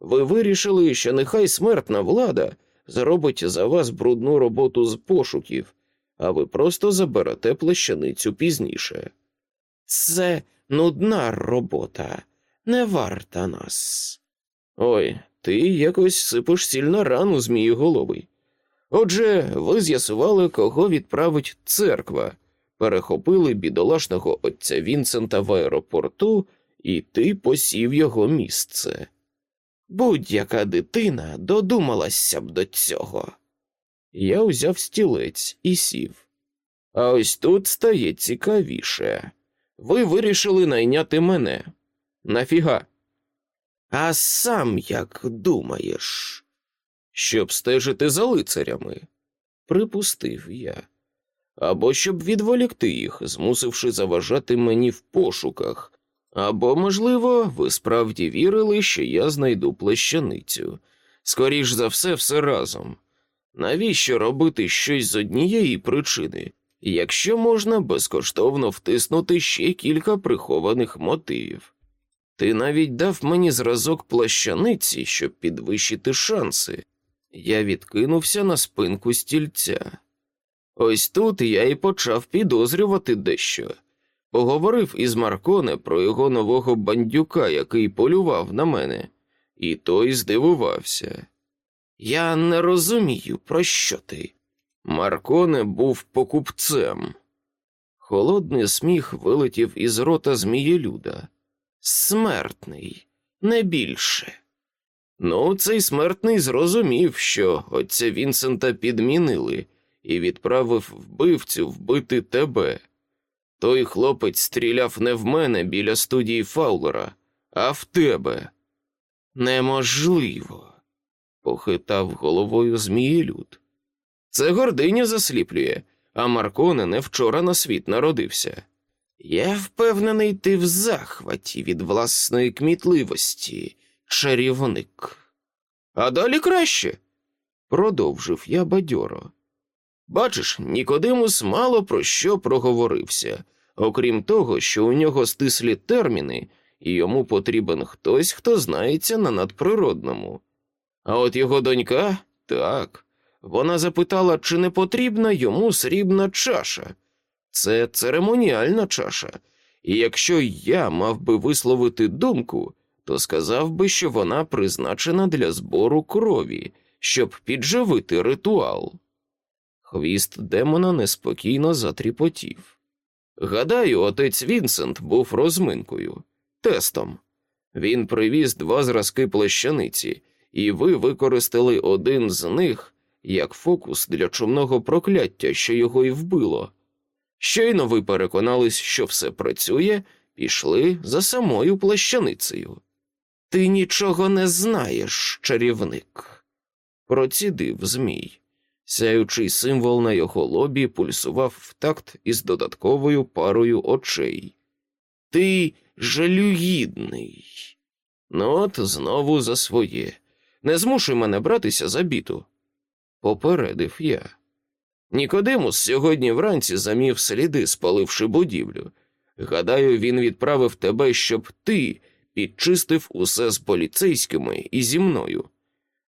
Ви вирішили, що нехай смертна влада зробить за вас брудну роботу з пошуків, а ви просто заберете плащаницю пізніше. Це нудна робота, не варта нас. Ой, ти якось сипиш сіль на рану змієголовий. Отже, ви з'ясували, кого відправить церква, перехопили бідолашного отця Вінсента в аеропорту, і ти посів його місце. Будь-яка дитина додумалася б до цього. Я узяв стілець і сів. А ось тут стає цікавіше. Ви вирішили найняти мене. Нафіга? А сам як думаєш? Щоб стежити за лицарями, припустив я. Або щоб відволікти їх, змусивши заважати мені в пошуках, або, можливо, ви справді вірили, що я знайду плащаницю. Скоріш за все, все разом. Навіщо робити щось з однієї причини, якщо можна безкоштовно втиснути ще кілька прихованих мотивів? Ти навіть дав мені зразок плащаниці, щоб підвищити шанси. Я відкинувся на спинку стільця. Ось тут я і почав підозрювати дещо. Поговорив із Марконе про його нового бандюка, який полював на мене, і той здивувався. Я не розумію, про що ти. Марконе був покупцем. Холодний сміх вилетів із рота Змієлюда. Смертний, не більше. Ну, цей смертний зрозумів, що отця Вінсента підмінили і відправив вбивцю вбити тебе. Той хлопець стріляв не в мене біля студії Фаулера, а в тебе. Неможливо, похитав головою Змієлюд. Це гординя засліплює, а Марконе не вчора на світ народився. Я впевнений, ти в захваті від власної кмітливості, чарівник. А далі краще, продовжив я бадьоро. Бачиш, Нікодимус мало про що проговорився, окрім того, що у нього стислі терміни, і йому потрібен хтось, хто знається на надприродному. А от його донька так. Вона запитала, чи не потрібна йому срібна чаша. Це церемоніальна чаша, і якщо я мав би висловити думку, то сказав би, що вона призначена для збору крові, щоб підживити ритуал. Хвіст демона неспокійно затріпотів. Гадаю, отець Вінсент був розминкою, тестом. Він привіз два зразки плащаниці, і ви використали один з них як фокус для чумного прокляття, що його і вбило. Щойно ви переконались, що все працює, пішли за самою плащаницею. Ти нічого не знаєш, чарівник, процідив Змій. Сяючий символ на його лобі пульсував в такт із додатковою парою очей. Ти жалюгідний. Ну от знову за своє. Не змушуй мене братися за біту, попередив я. Нікодимус сьогодні вранці замів сліди, спаливши будівлю. Гадаю, він відправив тебе, щоб ти підчистив усе з поліцейськими і зі мною.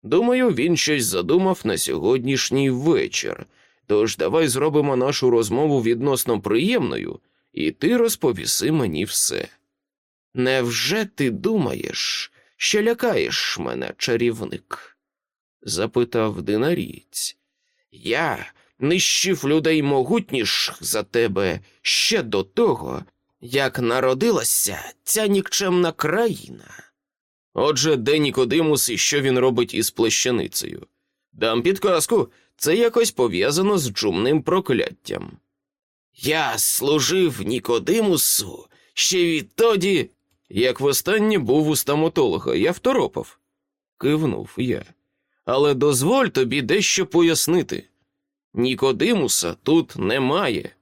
Думаю, він щось задумав на сьогоднішній вечір, тож давай зробимо нашу розмову відносно приємною, і ти розповіси мені все. Невже ти думаєш, що лякаєш мене, чарівник? запитав динарієць. Я нищив людей могутніших за тебе ще до того, як народилася ця нікчемна країна. Отже, де Нікодимус і що він робить із плащаницею? Дам підказку, це якось пов'язано з чумним прокляттям. Я служив Нікодимусу ще відтоді, як востаннє був у стоматолога, я второпав, кивнув я. Але дозволь тобі дещо пояснити. Нікодимуса тут немає.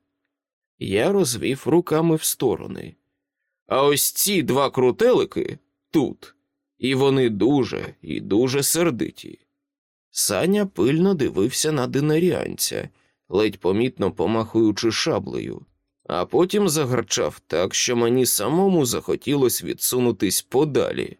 Я розвів руками в сторони. А ось ці два крутелики тут, і вони дуже і дуже сердиті. Саня пильно дивився на динаріанця, ледь помітно помахуючи шаблею, а потім загарчав так, що мені самому захотілося відсунутись подалі.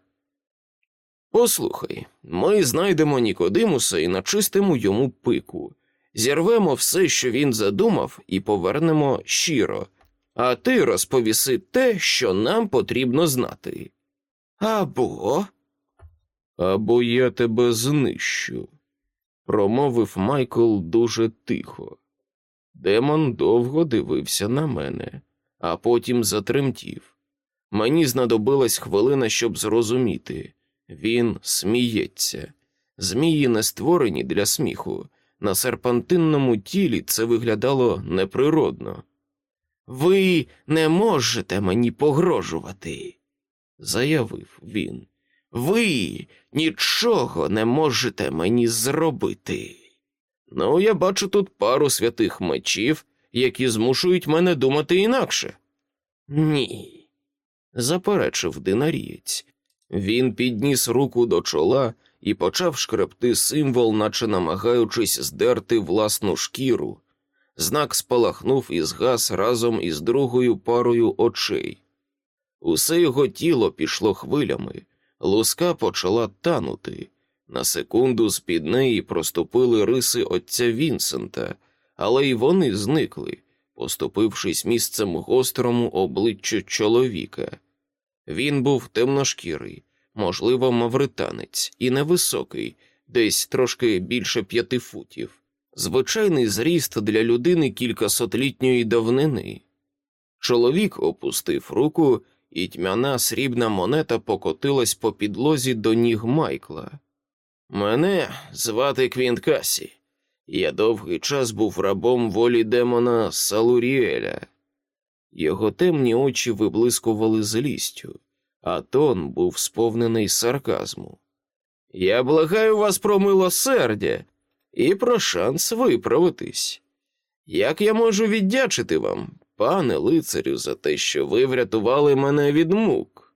Послухай, ми знайдемо Нікодимуса і начистимо йому пику, зірвемо все, що він задумав, і повернемо щиро, а ти розповіси те, що нам потрібно знати. Або. Або я тебе знищу, промовив Майкл дуже тихо. Демон довго дивився на мене, а потім затремтів. Мені знадобилась хвилина, щоб зрозуміти. Він сміється. Змії не створені для сміху. На серпантинному тілі це виглядало неприродно. Ви не можете мені погрожувати, заявив він. Ви нічого не можете мені зробити. Ну, я бачу тут пару святих мечів, які змушують мене думати інакше. Ні. Заперечив динарієць. Він підніс руку до чола і почав шкребти символ, наче намагаючись здерти власну шкіру. Знак спалахнув і згас разом із другою парою очей. Усе його тіло пішло хвилями, луска почала танути. На секунду з під неї проступили риси отця Вінсента, але й вони зникли, поступившись місцем гострому обличчю чоловіка. Він був темношкірий, можливо, мавританець, і невисокий, десь трошки більше п'яти футів. Звичайний зріст для людини кількасотлітньої давнини. Чоловік опустив руку, і тьмяна срібна монета покотилась по підлозі до ніг Майкла. Мене звати Квінт Кассій. Я довгий час був рабом волі демона Салуріеля. Його темні очі виблискували злістю, а тон був сповнений сарказму. Я благаю вас про милосердя і про шанс виправитись. Як я можу віддячити вам, пане лицарю, за те, що ви врятували мене від мук?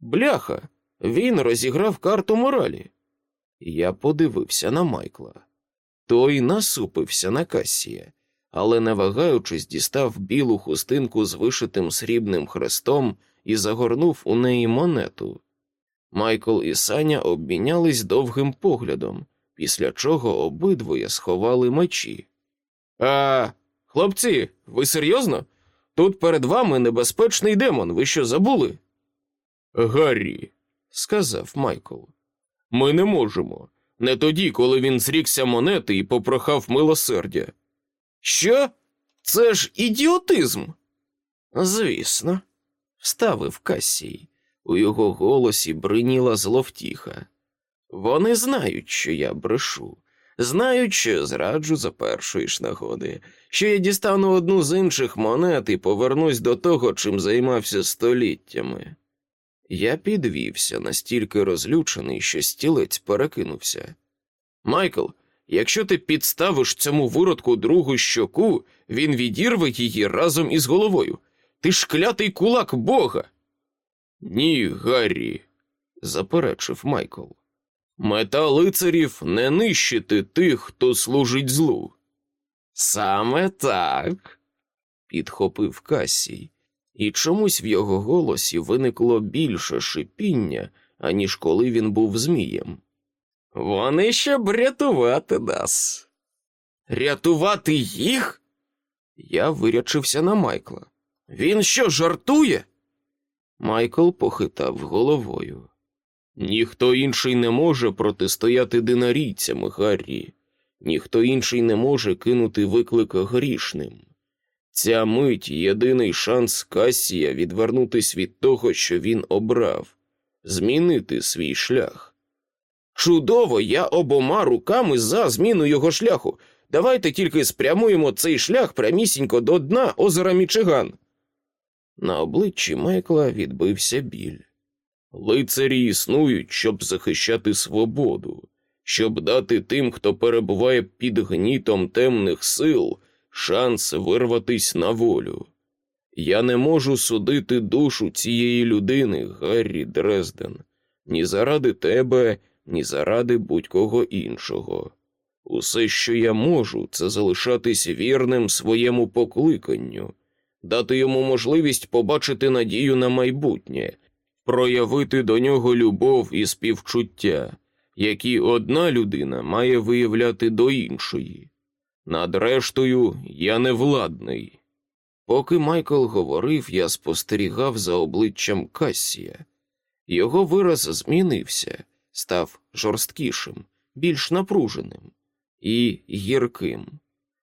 Бляха, він розіграв карту моралі. Я подивився на Майкла. Той насупився на Касія, але, не вагаючись, дістав білу хустинку з вишитим срібним хрестом і загорнув у неї монету. Майкл і Саня обмінялись довгим поглядом, після чого обидвоє сховали мечі. А, хлопці, ви серйозно? Тут перед вами небезпечний демон, ви що забули? Гаррі, сказав Майкл. Ми не можемо. Не тоді, коли він зрікся монети і попрохав милосердя. Що? Це ж ідіотизм. Звісно, вставив Касій. У його голосі бриніла зловтіха. Вони знають, що я брешу, знають, що зраджу за першої ж нагоди, що я дістану одну з інших монет і повернусь до того, чим займався століттями. Я підвівся, настільки розлючений, що стілець перекинувся. Майкл, якщо ти підставиш цьому виродку другу щоку, він відірве її разом із головою. Ти ж клятий кулак Бога. Ні, Гаррі, заперечив Майкл. Мета лицарів не нищити тих, хто служить злу. Саме так, підхопив Касій, і чомусь в його голосі виникло більше шипіння, аніж коли він був змієм. Вони щоб рятувати нас. Рятувати їх? Я вирячився на Майкла. Він що, жартує? Майкл похитав головою. Ніхто інший не може протистояти динарійцям, Гаррі. Ніхто інший не може кинути виклик грішним. Ця мить єдиний шанс Касія відвернутись від того, що він обрав, змінити свій шлях. Чудово, я обома руками за зміну його шляху. Давайте тільки спрямуємо цей шлях прямісінько до дна озера Мічиган. На обличчі Майкла відбився біль. Лицарі існують, щоб захищати свободу, щоб дати тим, хто перебуває під гнітом темних сил, шанс вирватись на волю. Я не можу судити душу цієї людини, Гаррі Дрезден, ні заради тебе, ні заради будь-кого іншого. Усе, що я можу, це залишатись вірним своєму покликанню, дати йому можливість побачити надію на майбутнє, проявити до нього любов і співчуття, які одна людина має виявляти до іншої. Над рештою я не владний. Поки Майкл говорив, я спостерігав за обличчям Кассія. Його вираз змінився, став жорсткішим, більш напруженим і гірким.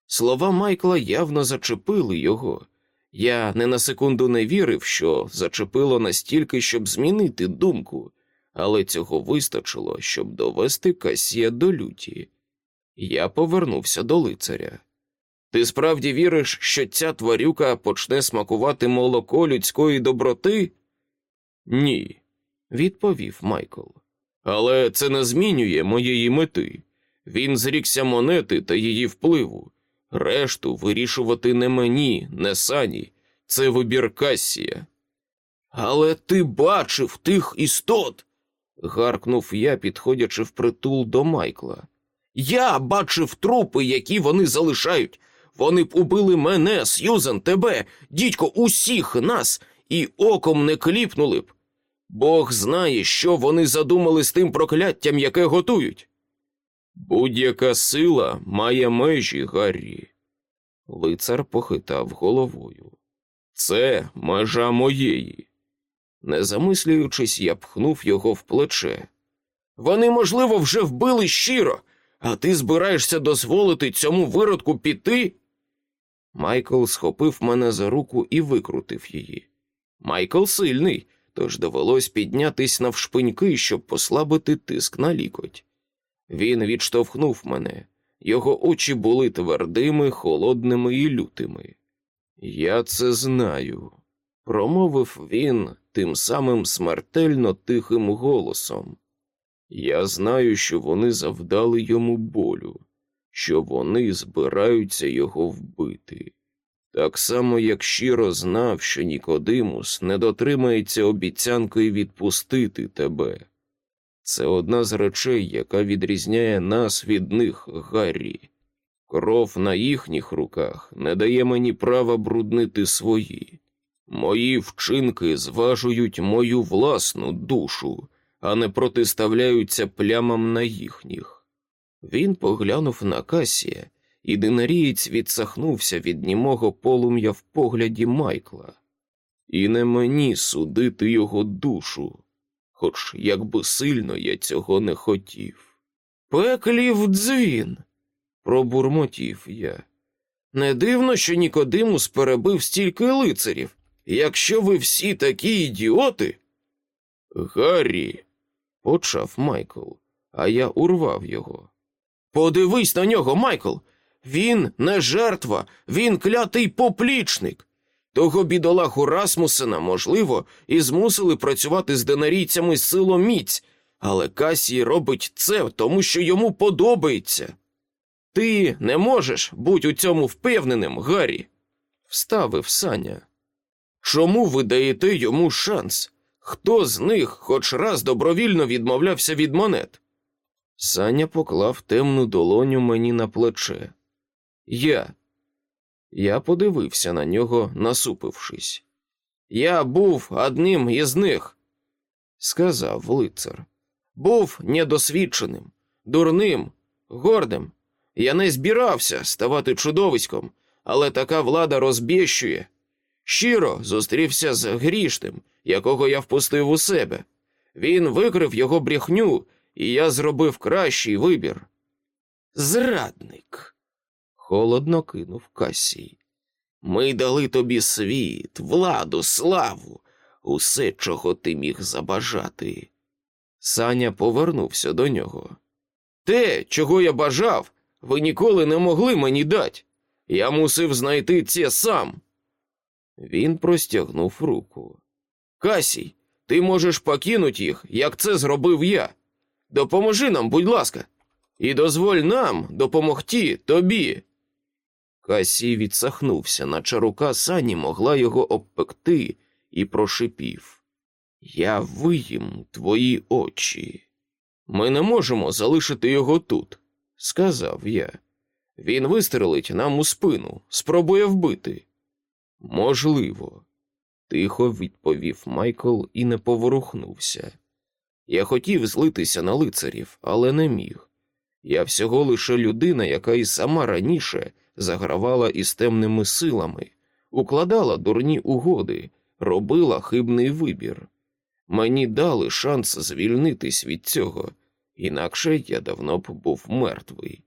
Слова Майкла явно зачепили його. Я не на секунду не вірив, що зачепило настільки, щоб змінити думку, але цього вистачило, щоб довести Касія до люті. Я повернувся до лицаря. Ти справді віриш, що ця тварюка почне смакувати молоко людської доброти? Ні. відповів Майкл. Але це не змінює моєї мети. Він зрікся монети та її впливу. Решту вирішувати не мені, не сані. Це вибір Кассія. Але ти бачив тих істот. гаркнув я, підходячи впритул до Майкла. Я бачив трупи, які вони залишають. Вони б убили мене, Сьюзен, тебе, дідько, усіх нас, і оком не кліпнули б. Бог знає, що вони задумали з тим прокляттям, яке готують. Будь-яка сила має межі, Гаррі. Лицар похитав головою. Це межа моєї. Не замислюючись, я пхнув його в плече. Вони, можливо, вже вбили щиро, а ти збираєшся дозволити цьому виродку піти? Майкл схопив мене за руку і викрутив її. Майкл сильний, тож довелось піднятись навшпиньки, щоб послабити тиск на лікоть. Він відштовхнув мене, його очі були твердими, холодними і лютими. Я це знаю, промовив він тим самим смертельно тихим голосом. Я знаю, що вони завдали йому болю, що вони збираються його вбити. Так само, як щиро знав, що Нікодимус не дотримається обіцянки відпустити тебе. Це одна з речей, яка відрізняє нас від них, Гаррі. Кров на їхніх руках не дає мені права бруднити свої. Мої вчинки зважують мою власну душу, а не протиставляються плямам на їхніх. Він поглянув на Касія, і динарієць відсахнувся від німого полум'я в погляді Майкла. І не мені судити його душу, хоч як би сильно я цього не хотів. Пеклів дзвін, пробурмотів я. Не дивно, що Нікодимус перебив стільки лицарів. Якщо ви всі такі ідіоти. Гаррі, почав Майкл, а я урвав його. Подивись на нього, Майкл. Він не жертва, він клятий поплічник. Того бідолаху Расмусена, можливо, і змусили працювати з денарійцями силоміць, але Касій робить це, тому що йому подобається. Ти не можеш бути у цьому впевненим, Гаррі, вставив Саня. Чому ви даєте йому шанс? Хто з них хоч раз добровільно відмовлявся від монет? Саня поклав темну долоню мені на плече. Я. Я подивився на нього, насупившись. Я був одним із них, сказав лицар. Був недосвідченим, дурним, гордим. Я не збирався ставати чудовиськом, але така влада розбєщує. Щиро зустрівся з грішним, якого я впустив у себе. Він викрив його брехню, і я зробив кращий вибір. Зрадник, холодно кинув Касій. Ми дали тобі світ, владу, славу, усе, чого ти міг забажати. Саня повернувся до нього. Те, чого я бажав, ви ніколи не могли мені дати. Я мусив знайти це сам. Він простягнув руку. Касій, ти можеш покинути їх, як це зробив я. Допоможи нам, будь ласка, і дозволь нам допомогти тобі. Касій відсахнувся, наче рука сані могла його обпекти, і прошипів. Я виїм твої очі. Ми не можемо залишити його тут, сказав я. Він вистрелить нам у спину, спробує вбити. Можливо, тихо відповів Майкл і не поворухнувся. Я хотів злитися на лицарів, але не міг. Я всього лише людина, яка і сама раніше загравала із темними силами, укладала дурні угоди, робила хибний вибір. Мені дали шанс звільнитись від цього, інакше я давно б був мертвий.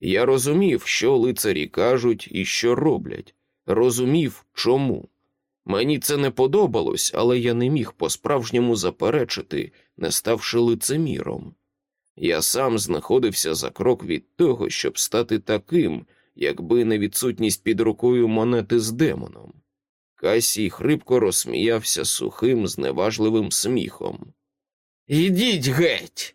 Я розумів, що лицарі кажуть і що роблять, розумів, чому. Мені це не подобалось, але я не міг по-справжньому заперечити, не ставши лицеміром. Я сам знаходився за крок від того, щоб стати таким, якби не відсутність під рукою монети з демоном. Касій хрипко розсміявся сухим, зневажливим сміхом. Йдіть геть,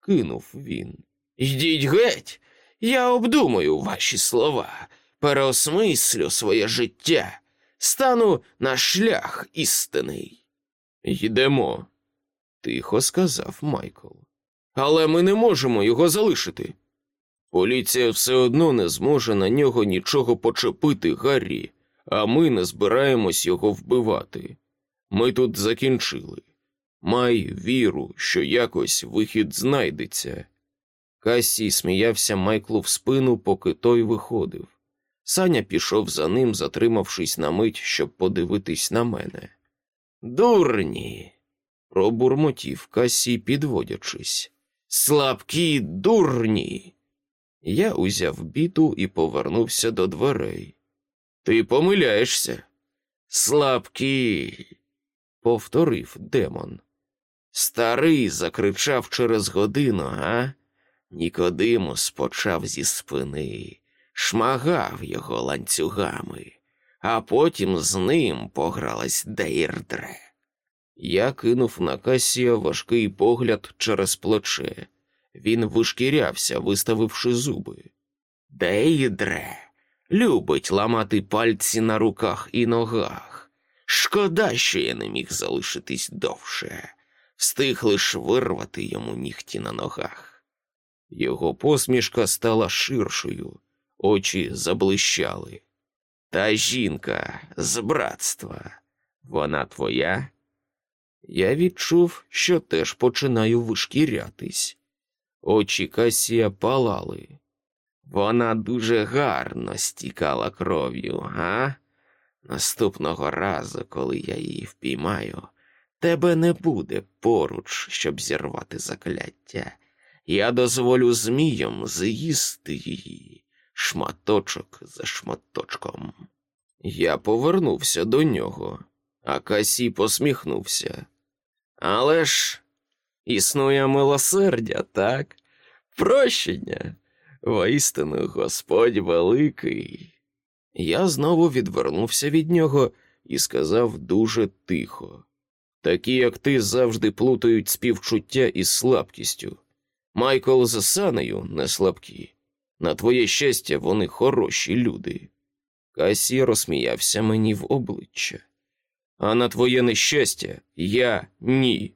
кинув він. Йдіть геть, я обдумаю ваші слова, переосмислю своє життя, стану на шлях істинний. Йдемо, тихо сказав Майкл. Але ми не можемо його залишити. Поліція все одно не зможе на нього нічого почепити, Гаррі, а ми не збираємось його вбивати. Ми тут закінчили. Май віру, що якось вихід знайдеться. Касі сміявся Майклу в спину, поки той виходив. Саня пішов за ним, затримавшись на мить, щоб подивитись на мене. Дурні. пробурмотів Касі, підводячись. Слабкі дурні. Я узяв біту і повернувся до дверей. Ти помиляєшся. Слабкі, повторив демон. Старий закричав через годину, а? Нікодимус почав зі спини, шмагав його ланцюгами, а потім з ним погралась Дейрдре. Я кинув на Касія важкий погляд через плече. Він вишкірявся, виставивши зуби. Дейдре любить ламати пальці на руках і ногах. Шкода, що я не міг залишитись довше, встиг лиш вирвати йому нігті на ногах. Його посмішка стала ширшою, очі заблищали. Та жінка з братства, вона твоя? Я відчув, що теж починаю вишкірятись. Очі Касія палали. Вона дуже гарно стікала кров'ю, га? Наступного разу, коли я її впіймаю, тебе не буде поруч, щоб зірвати закляття. Я дозволю зміям з'їсти її шматочок за шматочком. Я повернувся до нього, а Касі посміхнувся. Але ж існує милосердя, так? Прощення. Воістину Господь великий. Я знову відвернувся від нього і сказав дуже тихо. Такі, як ти, завжди плутають співчуття із слабкістю. Майкл з Санею не слабкі. На твоє щастя, вони хороші люди. Касі розсміявся мені в обличчя. А на твоє нещастя, я ні.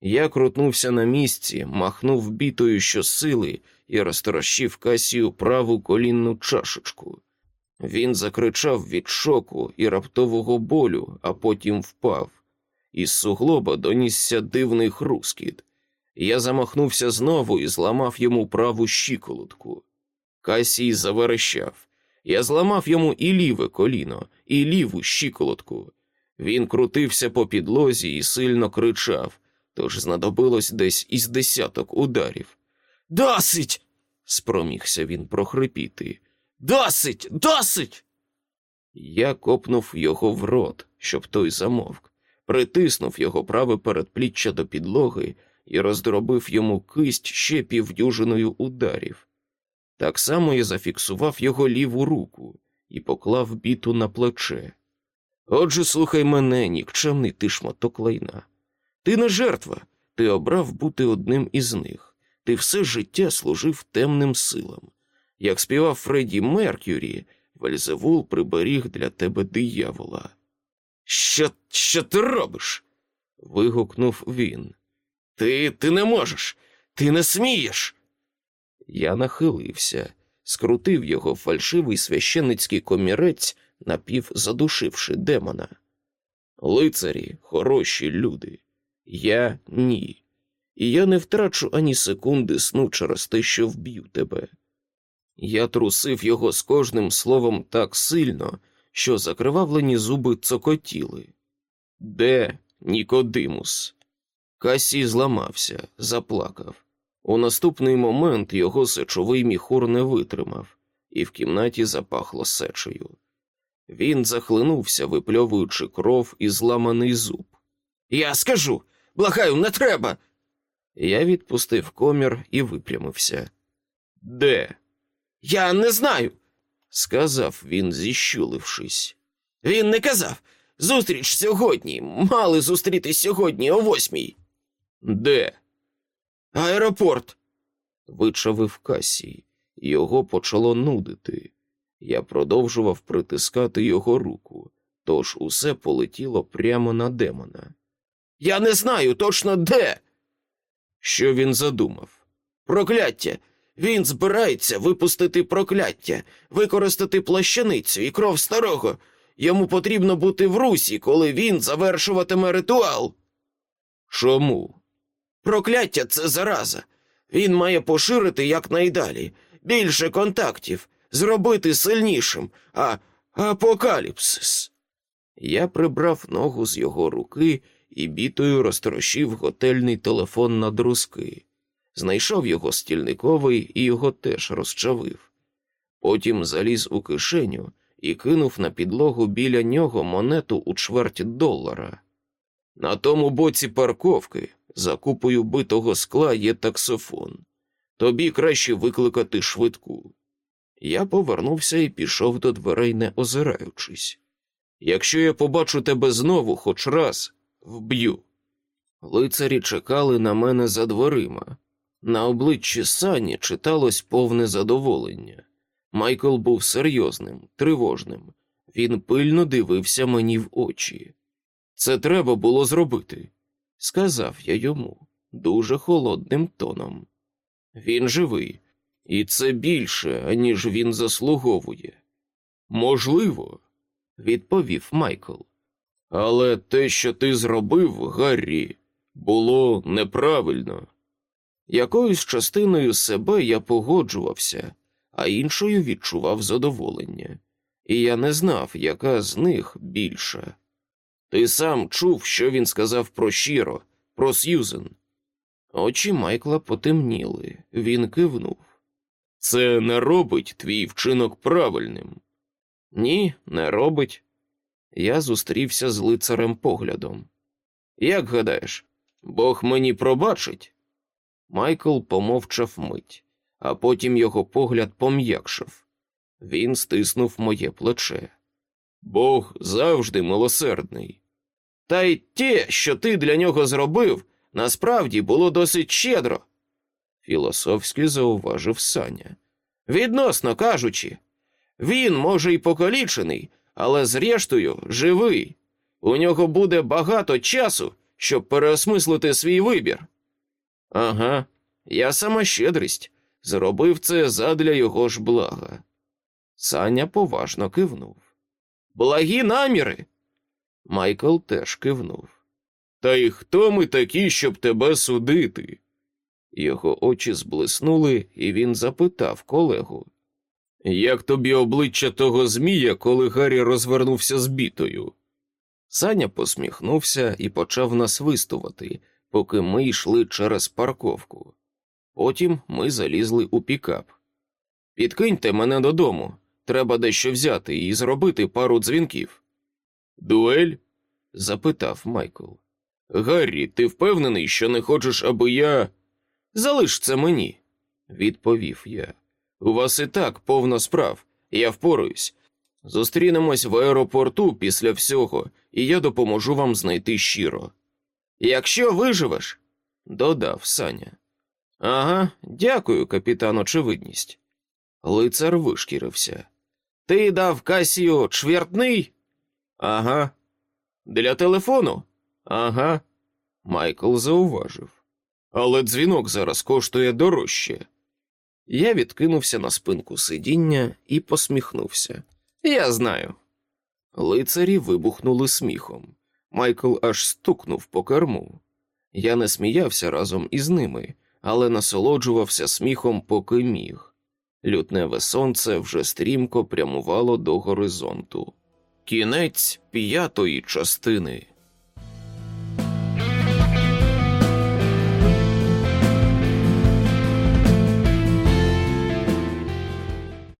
Я крутнувся на місці, махнув бітою щосили і розтрощив Касію праву колінну чашечку. Він закричав від шоку і раптового болю, а потім впав. Із суглоба донісся дивний хрускіт. Я замахнувся знову і зламав йому праву щиколотку. Касій заверещав. Я зламав йому і ліве коліно, і ліву щиколотку. Він крутився по підлозі і сильно кричав, тож знадобилось десь із десяток ударів. Досить. спромігся він прохрипіти. Досить, досить. Я копнув його в рот, щоб той замовк, притиснув його праве передпліччя до підлоги і роздробив йому кисть ще півдюжиною ударів. Так само я зафіксував його ліву руку і поклав біту на плече. Отже, слухай мене, нікчемний ти шматок лайна. Ти не жертва, ти обрав бути одним із них. Ти все життя служив темним силам. Як співав Фредді Меркюрі, Вельзевул приберіг для тебе диявола. Що що ти робиш? вигукнув він. Ти ти не можеш, ти не смієш. Я нахилився, скрутив його фальшивий священницький комірець, напів задушивши демона. Лицарі хороші люди, я ні. І я не втрачу ані секунди сну через те, що вб'ю тебе. Я трусив його з кожним словом так сильно, що закривавлені зуби цокотіли. Де Нікодимус? Касі зламався, заплакав. У наступний момент його сечовий міхур не витримав, і в кімнаті запахло сечею. Він захлинувся, випльовуючи кров і зламаний зуб. Я скажу, благаю, не треба. Я відпустив комір і випрямився. Де? Я не знаю, сказав він, зіщулившись. Він не казав. Зустріч сьогодні. Мали зустрітись сьогодні о восьмій. Де? Аеропорт. вичавив Касій. Його почало нудити. Я продовжував притискати його руку, тож усе полетіло прямо на демона. Я не знаю точно де. Що він задумав? Прокляття. Він збирається випустити прокляття, використати плащаницю і кров старого. Йому потрібно бути в русі, коли він завершуватиме ритуал. Чому? Прокляття це зараза. Він має поширити якнайдалі, більше контактів, зробити сильнішим, а апокаліпсис. Я прибрав ногу з його руки і бітою розтрощив готельний телефон на друзки. Знайшов його стільниковий і його теж розчавив. Потім заліз у кишеню і кинув на підлогу біля нього монету у чверть долара. На тому боці парковки за купою битого скла є таксофон. Тобі краще викликати швидку. Я повернувся і пішов до дверей, не озираючись. Якщо я побачу тебе знову хоч раз, вб'ю. Лицарі чекали на мене за дверима. На обличчі Сані читалось повне задоволення. Майкл був серйозним, тривожним. Він пильно дивився мені в очі. Це треба було зробити, сказав я йому дуже холодним тоном. Він живий, і це більше, аніж він заслуговує. Можливо, відповів Майкл. Але те, що ти зробив, Гаррі, було неправильно. Якоюсь частиною себе я погоджувався, а іншою відчував задоволення, і я не знав, яка з них більша. Ти сам чув, що він сказав про щиро, про Сьюзен. Очі Майкла потемніли, він кивнув. Це не робить твій вчинок правильним. Ні, не робить. Я зустрівся з лицарем поглядом. Як гадаєш, Бог мені пробачить? Майкл помовчав мить, а потім його погляд пом'якшив. Він стиснув моє плече. Бог завжди милосердний. Та й те, що ти для нього зробив, насправді було досить щедро, філософськи зауважив Саня. Відносно кажучи, він, може, й покалічений, але зрештою живий. У нього буде багато часу, щоб переосмислити свій вибір. Ага, я сама щедрість. Зробив це задля його ж блага. Саня поважно кивнув. Благі наміри. Майкл теж кивнув. Та й хто ми такі, щоб тебе судити? Його очі зблиснули, і він запитав колегу. Як тобі обличчя того Змія, коли Гаррі розвернувся з бітою? Саня посміхнувся і почав насвистувати, поки ми йшли через парковку. Потім ми залізли у пікап. Підкиньте мене додому. Треба дещо взяти і зробити пару дзвінків. Дуель? запитав Майкл. Гаррі, ти впевнений, що не хочеш, аби я. Залиш це мені, відповів я. У вас і так повно справ, я впораюсь. Зустрінемось в аеропорту після всього, і я допоможу вам знайти щиро. Якщо виживеш, додав Саня. Ага, дякую, капітан Очевидність. Лицар вишкірився. Ти дав Касію чвертний? Ага. Для телефону? Ага. Майкл зауважив. Але дзвінок зараз коштує дорожче. Я відкинувся на спинку сидіння і посміхнувся. Я знаю. Лицарі вибухнули сміхом. Майкл аж стукнув по керму. Я не сміявся разом із ними, але насолоджувався сміхом, поки міг. Лютневе сонце вже стрімко прямувало до горизонту. Кінець п'ятої частини.